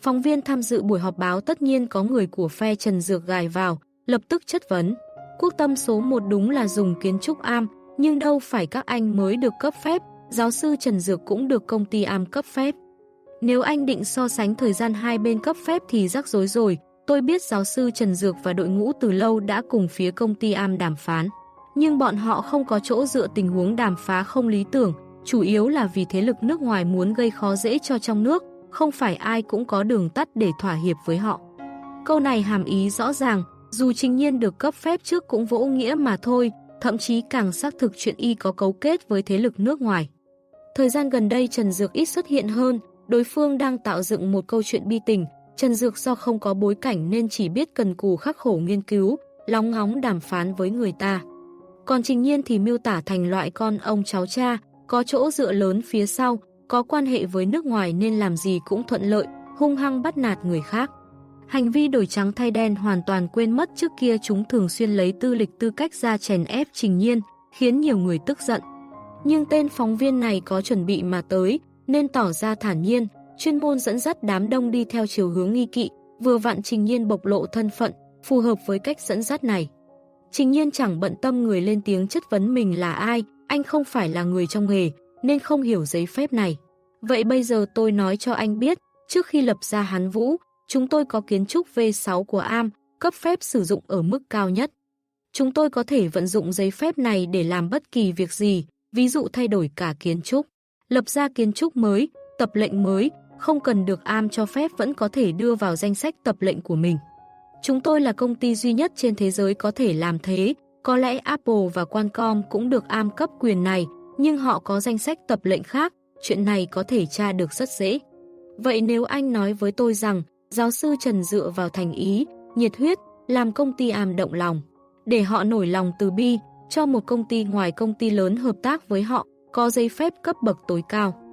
Phóng viên tham dự buổi họp báo tất nhiên có người của phe Trần Dược gài vào, lập tức chất vấn. Quốc tâm số 1 đúng là dùng kiến trúc am, nhưng đâu phải các anh mới được cấp phép, giáo sư Trần Dược cũng được công ty am cấp phép. Nếu anh định so sánh thời gian hai bên cấp phép thì rắc rối rồi, tôi biết giáo sư Trần Dược và đội ngũ từ lâu đã cùng phía công ty am đàm phán. Nhưng bọn họ không có chỗ dựa tình huống đàm phá không lý tưởng, chủ yếu là vì thế lực nước ngoài muốn gây khó dễ cho trong nước, không phải ai cũng có đường tắt để thỏa hiệp với họ. Câu này hàm ý rõ ràng, dù Trình Nhiên được cấp phép trước cũng vỗ nghĩa mà thôi, thậm chí càng xác thực chuyện y có cấu kết với thế lực nước ngoài. Thời gian gần đây Trần Dược ít xuất hiện hơn, đối phương đang tạo dựng một câu chuyện bi tình, Trần Dược do không có bối cảnh nên chỉ biết cần cù khắc khổ nghiên cứu, lóng ngóng đàm phán với người ta. Còn Trình Nhiên thì miêu tả thành loại con ông cháu cha, có chỗ dựa lớn phía sau, có quan hệ với nước ngoài nên làm gì cũng thuận lợi, hung hăng bắt nạt người khác. Hành vi đổi trắng thay đen hoàn toàn quên mất trước kia chúng thường xuyên lấy tư lịch tư cách ra chèn ép trình nhiên, khiến nhiều người tức giận. Nhưng tên phóng viên này có chuẩn bị mà tới, nên tỏ ra thản nhiên, chuyên môn dẫn dắt đám đông đi theo chiều hướng nghi kỵ, vừa vặn trình nhiên bộc lộ thân phận, phù hợp với cách dẫn dắt này. Trình nhiên chẳng bận tâm người lên tiếng chất vấn mình là ai, anh không phải là người trong nghề, nên không hiểu giấy phép này. Vậy bây giờ tôi nói cho anh biết, trước khi lập ra hán vũ, chúng tôi có kiến trúc V6 của AM, cấp phép sử dụng ở mức cao nhất. Chúng tôi có thể vận dụng giấy phép này để làm bất kỳ việc gì, ví dụ thay đổi cả kiến trúc. Lập ra kiến trúc mới, tập lệnh mới, không cần được AM cho phép vẫn có thể đưa vào danh sách tập lệnh của mình. Chúng tôi là công ty duy nhất trên thế giới có thể làm thế, có lẽ Apple và Qualcomm cũng được AM cấp quyền này, nhưng họ có danh sách tập lệnh khác, chuyện này có thể tra được rất dễ. Vậy nếu anh nói với tôi rằng giáo sư Trần dựa vào thành ý, nhiệt huyết, làm công ty am động lòng, để họ nổi lòng từ bi, cho một công ty ngoài công ty lớn hợp tác với họ, có giấy phép cấp bậc tối cao.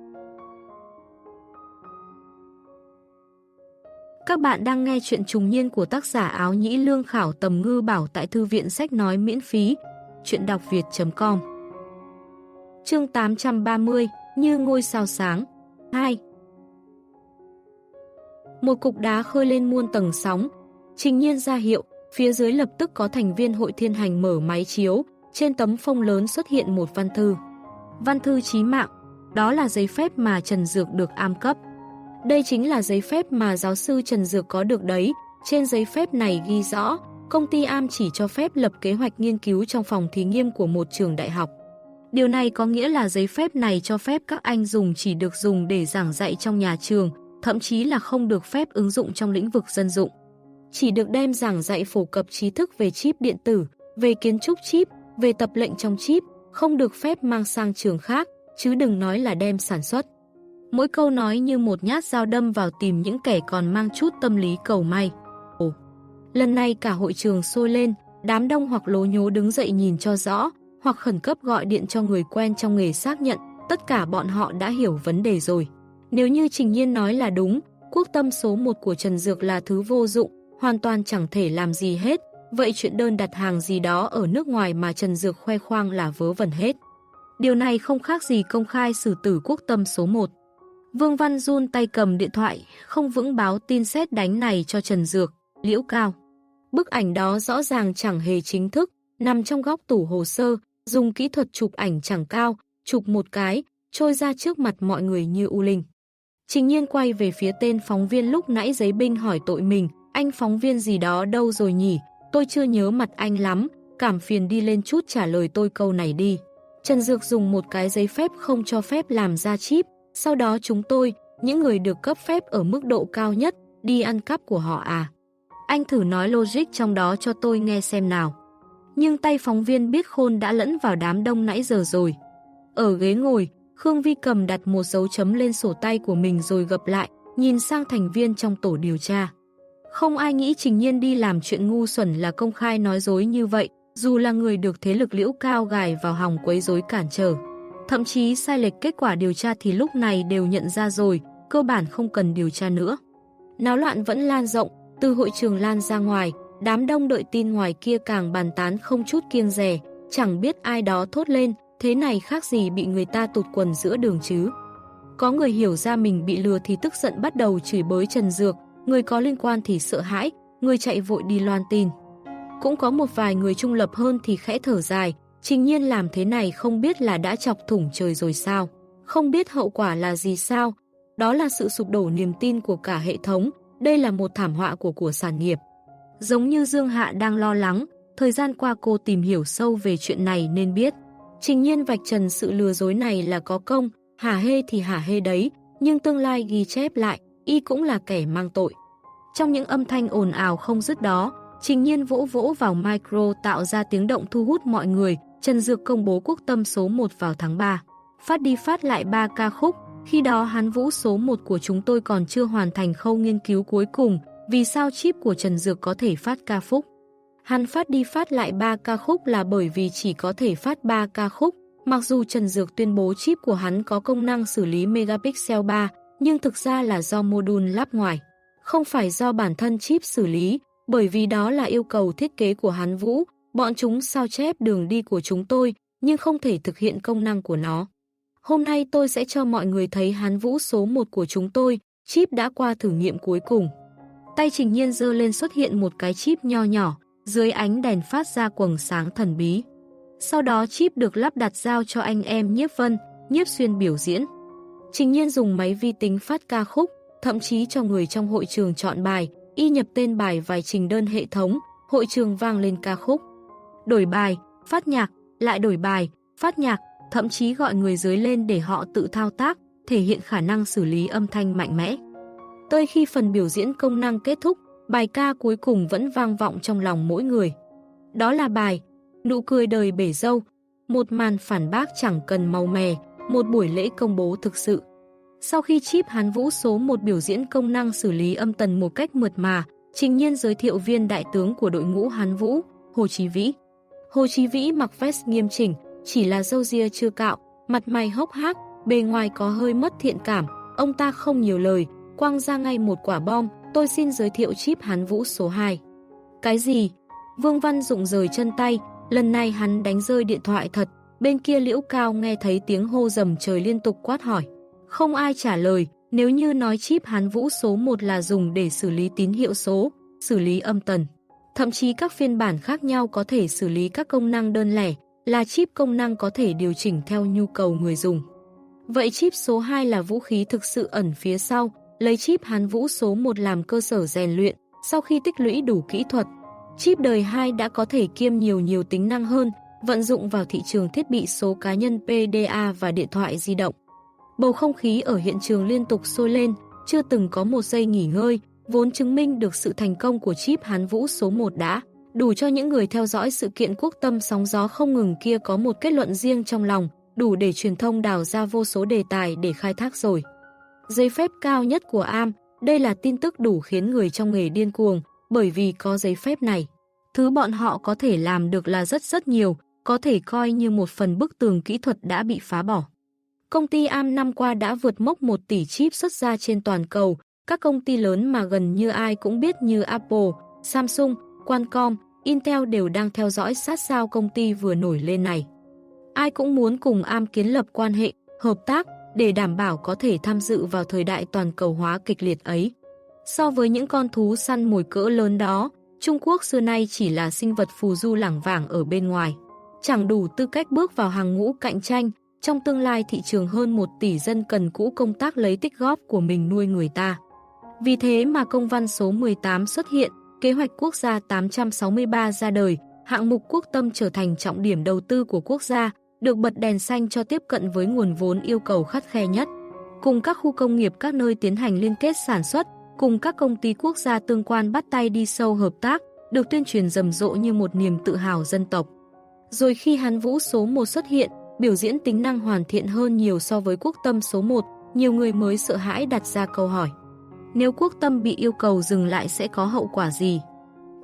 Các bạn đang nghe chuyện trùng niên của tác giả áo nhĩ lương khảo tầm ngư bảo tại thư viện sách nói miễn phí, chuyện đọc việt.com Chương 830, Như ngôi sao sáng 2 Một cục đá khơi lên muôn tầng sóng, trình nhiên ra hiệu, phía dưới lập tức có thành viên hội thiên hành mở máy chiếu, trên tấm phông lớn xuất hiện một văn thư. Văn thư chí mạng, đó là giấy phép mà Trần Dược được am cấp. Đây chính là giấy phép mà giáo sư Trần Dược có được đấy. Trên giấy phép này ghi rõ, công ty AM chỉ cho phép lập kế hoạch nghiên cứu trong phòng thí nghiệm của một trường đại học. Điều này có nghĩa là giấy phép này cho phép các anh dùng chỉ được dùng để giảng dạy trong nhà trường, thậm chí là không được phép ứng dụng trong lĩnh vực dân dụng. Chỉ được đem giảng dạy phổ cập trí thức về chip điện tử, về kiến trúc chip, về tập lệnh trong chip, không được phép mang sang trường khác, chứ đừng nói là đem sản xuất. Mỗi câu nói như một nhát dao đâm vào tìm những kẻ còn mang chút tâm lý cầu may. Ồ, lần này cả hội trường sôi lên, đám đông hoặc lố nhố đứng dậy nhìn cho rõ, hoặc khẩn cấp gọi điện cho người quen trong nghề xác nhận, tất cả bọn họ đã hiểu vấn đề rồi. Nếu như Trình Nhiên nói là đúng, quốc tâm số 1 của Trần Dược là thứ vô dụng, hoàn toàn chẳng thể làm gì hết, vậy chuyện đơn đặt hàng gì đó ở nước ngoài mà Trần Dược khoe khoang là vớ vẩn hết. Điều này không khác gì công khai xử tử quốc tâm số 1. Vương Văn run tay cầm điện thoại, không vững báo tin xét đánh này cho Trần Dược, liễu cao. Bức ảnh đó rõ ràng chẳng hề chính thức, nằm trong góc tủ hồ sơ, dùng kỹ thuật chụp ảnh chẳng cao, chụp một cái, trôi ra trước mặt mọi người như u linh. Trình nhiên quay về phía tên phóng viên lúc nãy giấy binh hỏi tội mình, anh phóng viên gì đó đâu rồi nhỉ, tôi chưa nhớ mặt anh lắm, cảm phiền đi lên chút trả lời tôi câu này đi. Trần Dược dùng một cái giấy phép không cho phép làm ra chip, sau đó chúng tôi, những người được cấp phép ở mức độ cao nhất, đi ăn cắp của họ à. Anh thử nói logic trong đó cho tôi nghe xem nào. Nhưng tay phóng viên biết khôn đã lẫn vào đám đông nãy giờ rồi. Ở ghế ngồi, Khương Vi cầm đặt một dấu chấm lên sổ tay của mình rồi gập lại, nhìn sang thành viên trong tổ điều tra. Không ai nghĩ Trình Nhiên đi làm chuyện ngu xuẩn là công khai nói dối như vậy, dù là người được thế lực liễu cao gài vào hòng quấy rối cản trở. Thậm chí sai lệch kết quả điều tra thì lúc này đều nhận ra rồi, cơ bản không cần điều tra nữa. Náo loạn vẫn lan rộng, từ hội trường lan ra ngoài, đám đông đợi tin ngoài kia càng bàn tán không chút kiêng rẻ, chẳng biết ai đó thốt lên, thế này khác gì bị người ta tụt quần giữa đường chứ. Có người hiểu ra mình bị lừa thì tức giận bắt đầu chửi bới Trần Dược, người có liên quan thì sợ hãi, người chạy vội đi loan tin. Cũng có một vài người trung lập hơn thì khẽ thở dài, trình nhiên làm thế này không biết là đã chọc thủng trời rồi sao, không biết hậu quả là gì sao. Đó là sự sụp đổ niềm tin của cả hệ thống, đây là một thảm họa của của sản nghiệp. Giống như Dương Hạ đang lo lắng, thời gian qua cô tìm hiểu sâu về chuyện này nên biết. Trình nhiên vạch trần sự lừa dối này là có công, hả hê thì hả hê đấy, nhưng tương lai ghi chép lại, y cũng là kẻ mang tội. Trong những âm thanh ồn ào không dứt đó, Trình nhiên vỗ vỗ vào micro tạo ra tiếng động thu hút mọi người, Trần Dược công bố quốc tâm số 1 vào tháng 3. Phát đi phát lại 3 ca khúc, khi đó Hán vũ số 1 của chúng tôi còn chưa hoàn thành khâu nghiên cứu cuối cùng, vì sao chip của Trần Dược có thể phát ca khúc. Hắn phát đi phát lại 3 ca khúc là bởi vì chỉ có thể phát 3 ca khúc, mặc dù Trần Dược tuyên bố chip của hắn có công năng xử lý megapixel 3, nhưng thực ra là do module lắp ngoài. Không phải do bản thân chip xử lý, bởi vì đó là yêu cầu thiết kế của hắn Vũ, bọn chúng sao chép đường đi của chúng tôi, nhưng không thể thực hiện công năng của nó. Hôm nay tôi sẽ cho mọi người thấy hán Vũ số 1 của chúng tôi, chip đã qua thử nghiệm cuối cùng. Tay Trình Nhiên dơ lên xuất hiện một cái chip nho nhỏ, dưới ánh đèn phát ra quầng sáng thần bí. Sau đó chip được lắp đặt giao cho anh em Nhiếp Vân, Nhiếp Xuyên biểu diễn. Trình Nhiên dùng máy vi tính phát ca khúc, thậm chí cho người trong hội trường chọn bài, y nhập tên bài vài trình đơn hệ thống, hội trường vang lên ca khúc. Đổi bài, phát nhạc, lại đổi bài, phát nhạc, thậm chí gọi người dưới lên để họ tự thao tác, thể hiện khả năng xử lý âm thanh mạnh mẽ. Tới khi phần biểu diễn công năng kết thúc, bài ca cuối cùng vẫn vang vọng trong lòng mỗi người. Đó là bài Nụ cười đời bể dâu, một màn phản bác chẳng cần màu mè, một buổi lễ công bố thực sự. Sau khi chip Hán Vũ số 1 biểu diễn công năng xử lý âm tần một cách mượt mà, trình nhiên giới thiệu viên đại tướng của đội ngũ Hán Vũ, Hồ Chí Vĩ. Hồ Chí Vĩ mặc vest nghiêm chỉnh, chỉ là dâu ria chưa cạo, mặt mày hốc hác, bề ngoài có hơi mất thiện cảm, ông ta không nhiều lời, quăng ra ngay một quả bom, tôi xin giới thiệu chip Hán Vũ số 2. Cái gì? Vương Văn dụng rời chân tay, lần này hắn đánh rơi điện thoại thật, bên kia liễu cao nghe thấy tiếng hô dầm trời liên tục quát hỏi. Không ai trả lời, nếu như nói chip Hán Vũ số 1 là dùng để xử lý tín hiệu số, xử lý âm tần. Thậm chí các phiên bản khác nhau có thể xử lý các công năng đơn lẻ, là chip công năng có thể điều chỉnh theo nhu cầu người dùng. Vậy chip số 2 là vũ khí thực sự ẩn phía sau, lấy chip Hán Vũ số 1 làm cơ sở rèn luyện, sau khi tích lũy đủ kỹ thuật. Chip đời 2 đã có thể kiêm nhiều nhiều tính năng hơn, vận dụng vào thị trường thiết bị số cá nhân PDA và điện thoại di động. Bầu không khí ở hiện trường liên tục sôi lên, chưa từng có một giây nghỉ ngơi, vốn chứng minh được sự thành công của chip Hán Vũ số 1 đã, đủ cho những người theo dõi sự kiện quốc tâm sóng gió không ngừng kia có một kết luận riêng trong lòng, đủ để truyền thông đào ra vô số đề tài để khai thác rồi. Giấy phép cao nhất của AM, đây là tin tức đủ khiến người trong nghề điên cuồng, bởi vì có giấy phép này. Thứ bọn họ có thể làm được là rất rất nhiều, có thể coi như một phần bức tường kỹ thuật đã bị phá bỏ. Công ty AM năm qua đã vượt mốc 1 tỷ chip xuất ra trên toàn cầu, các công ty lớn mà gần như ai cũng biết như Apple, Samsung, Qualcomm, Intel đều đang theo dõi sát sao công ty vừa nổi lên này. Ai cũng muốn cùng AM kiến lập quan hệ, hợp tác để đảm bảo có thể tham dự vào thời đại toàn cầu hóa kịch liệt ấy. So với những con thú săn mồi cỡ lớn đó, Trung Quốc xưa nay chỉ là sinh vật phù du lẳng vàng ở bên ngoài. Chẳng đủ tư cách bước vào hàng ngũ cạnh tranh, trong tương lai thị trường hơn 1 tỷ dân cần cũ công tác lấy tích góp của mình nuôi người ta. Vì thế mà công văn số 18 xuất hiện, kế hoạch quốc gia 863 ra đời, hạng mục quốc tâm trở thành trọng điểm đầu tư của quốc gia, được bật đèn xanh cho tiếp cận với nguồn vốn yêu cầu khắt khe nhất. Cùng các khu công nghiệp các nơi tiến hành liên kết sản xuất, cùng các công ty quốc gia tương quan bắt tay đi sâu hợp tác, được tuyên truyền rầm rộ như một niềm tự hào dân tộc. Rồi khi Hán Vũ số 1 xuất hiện, biểu diễn tính năng hoàn thiện hơn nhiều so với quốc tâm số 1, nhiều người mới sợ hãi đặt ra câu hỏi. Nếu quốc tâm bị yêu cầu dừng lại sẽ có hậu quả gì?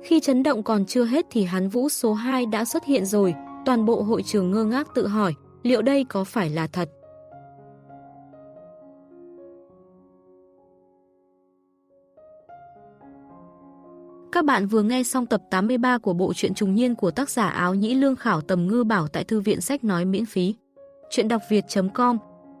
Khi chấn động còn chưa hết thì Hán Vũ số 2 đã xuất hiện rồi, toàn bộ hội trường ngơ ngác tự hỏi, liệu đây có phải là thật? Các bạn vừa nghe xong tập 83 của bộ truyện trùng niên của tác giả áo nhĩ lương khảo tầm ngư bảo tại thư viện sách nói miễn phí. Chuyện đọc việt.com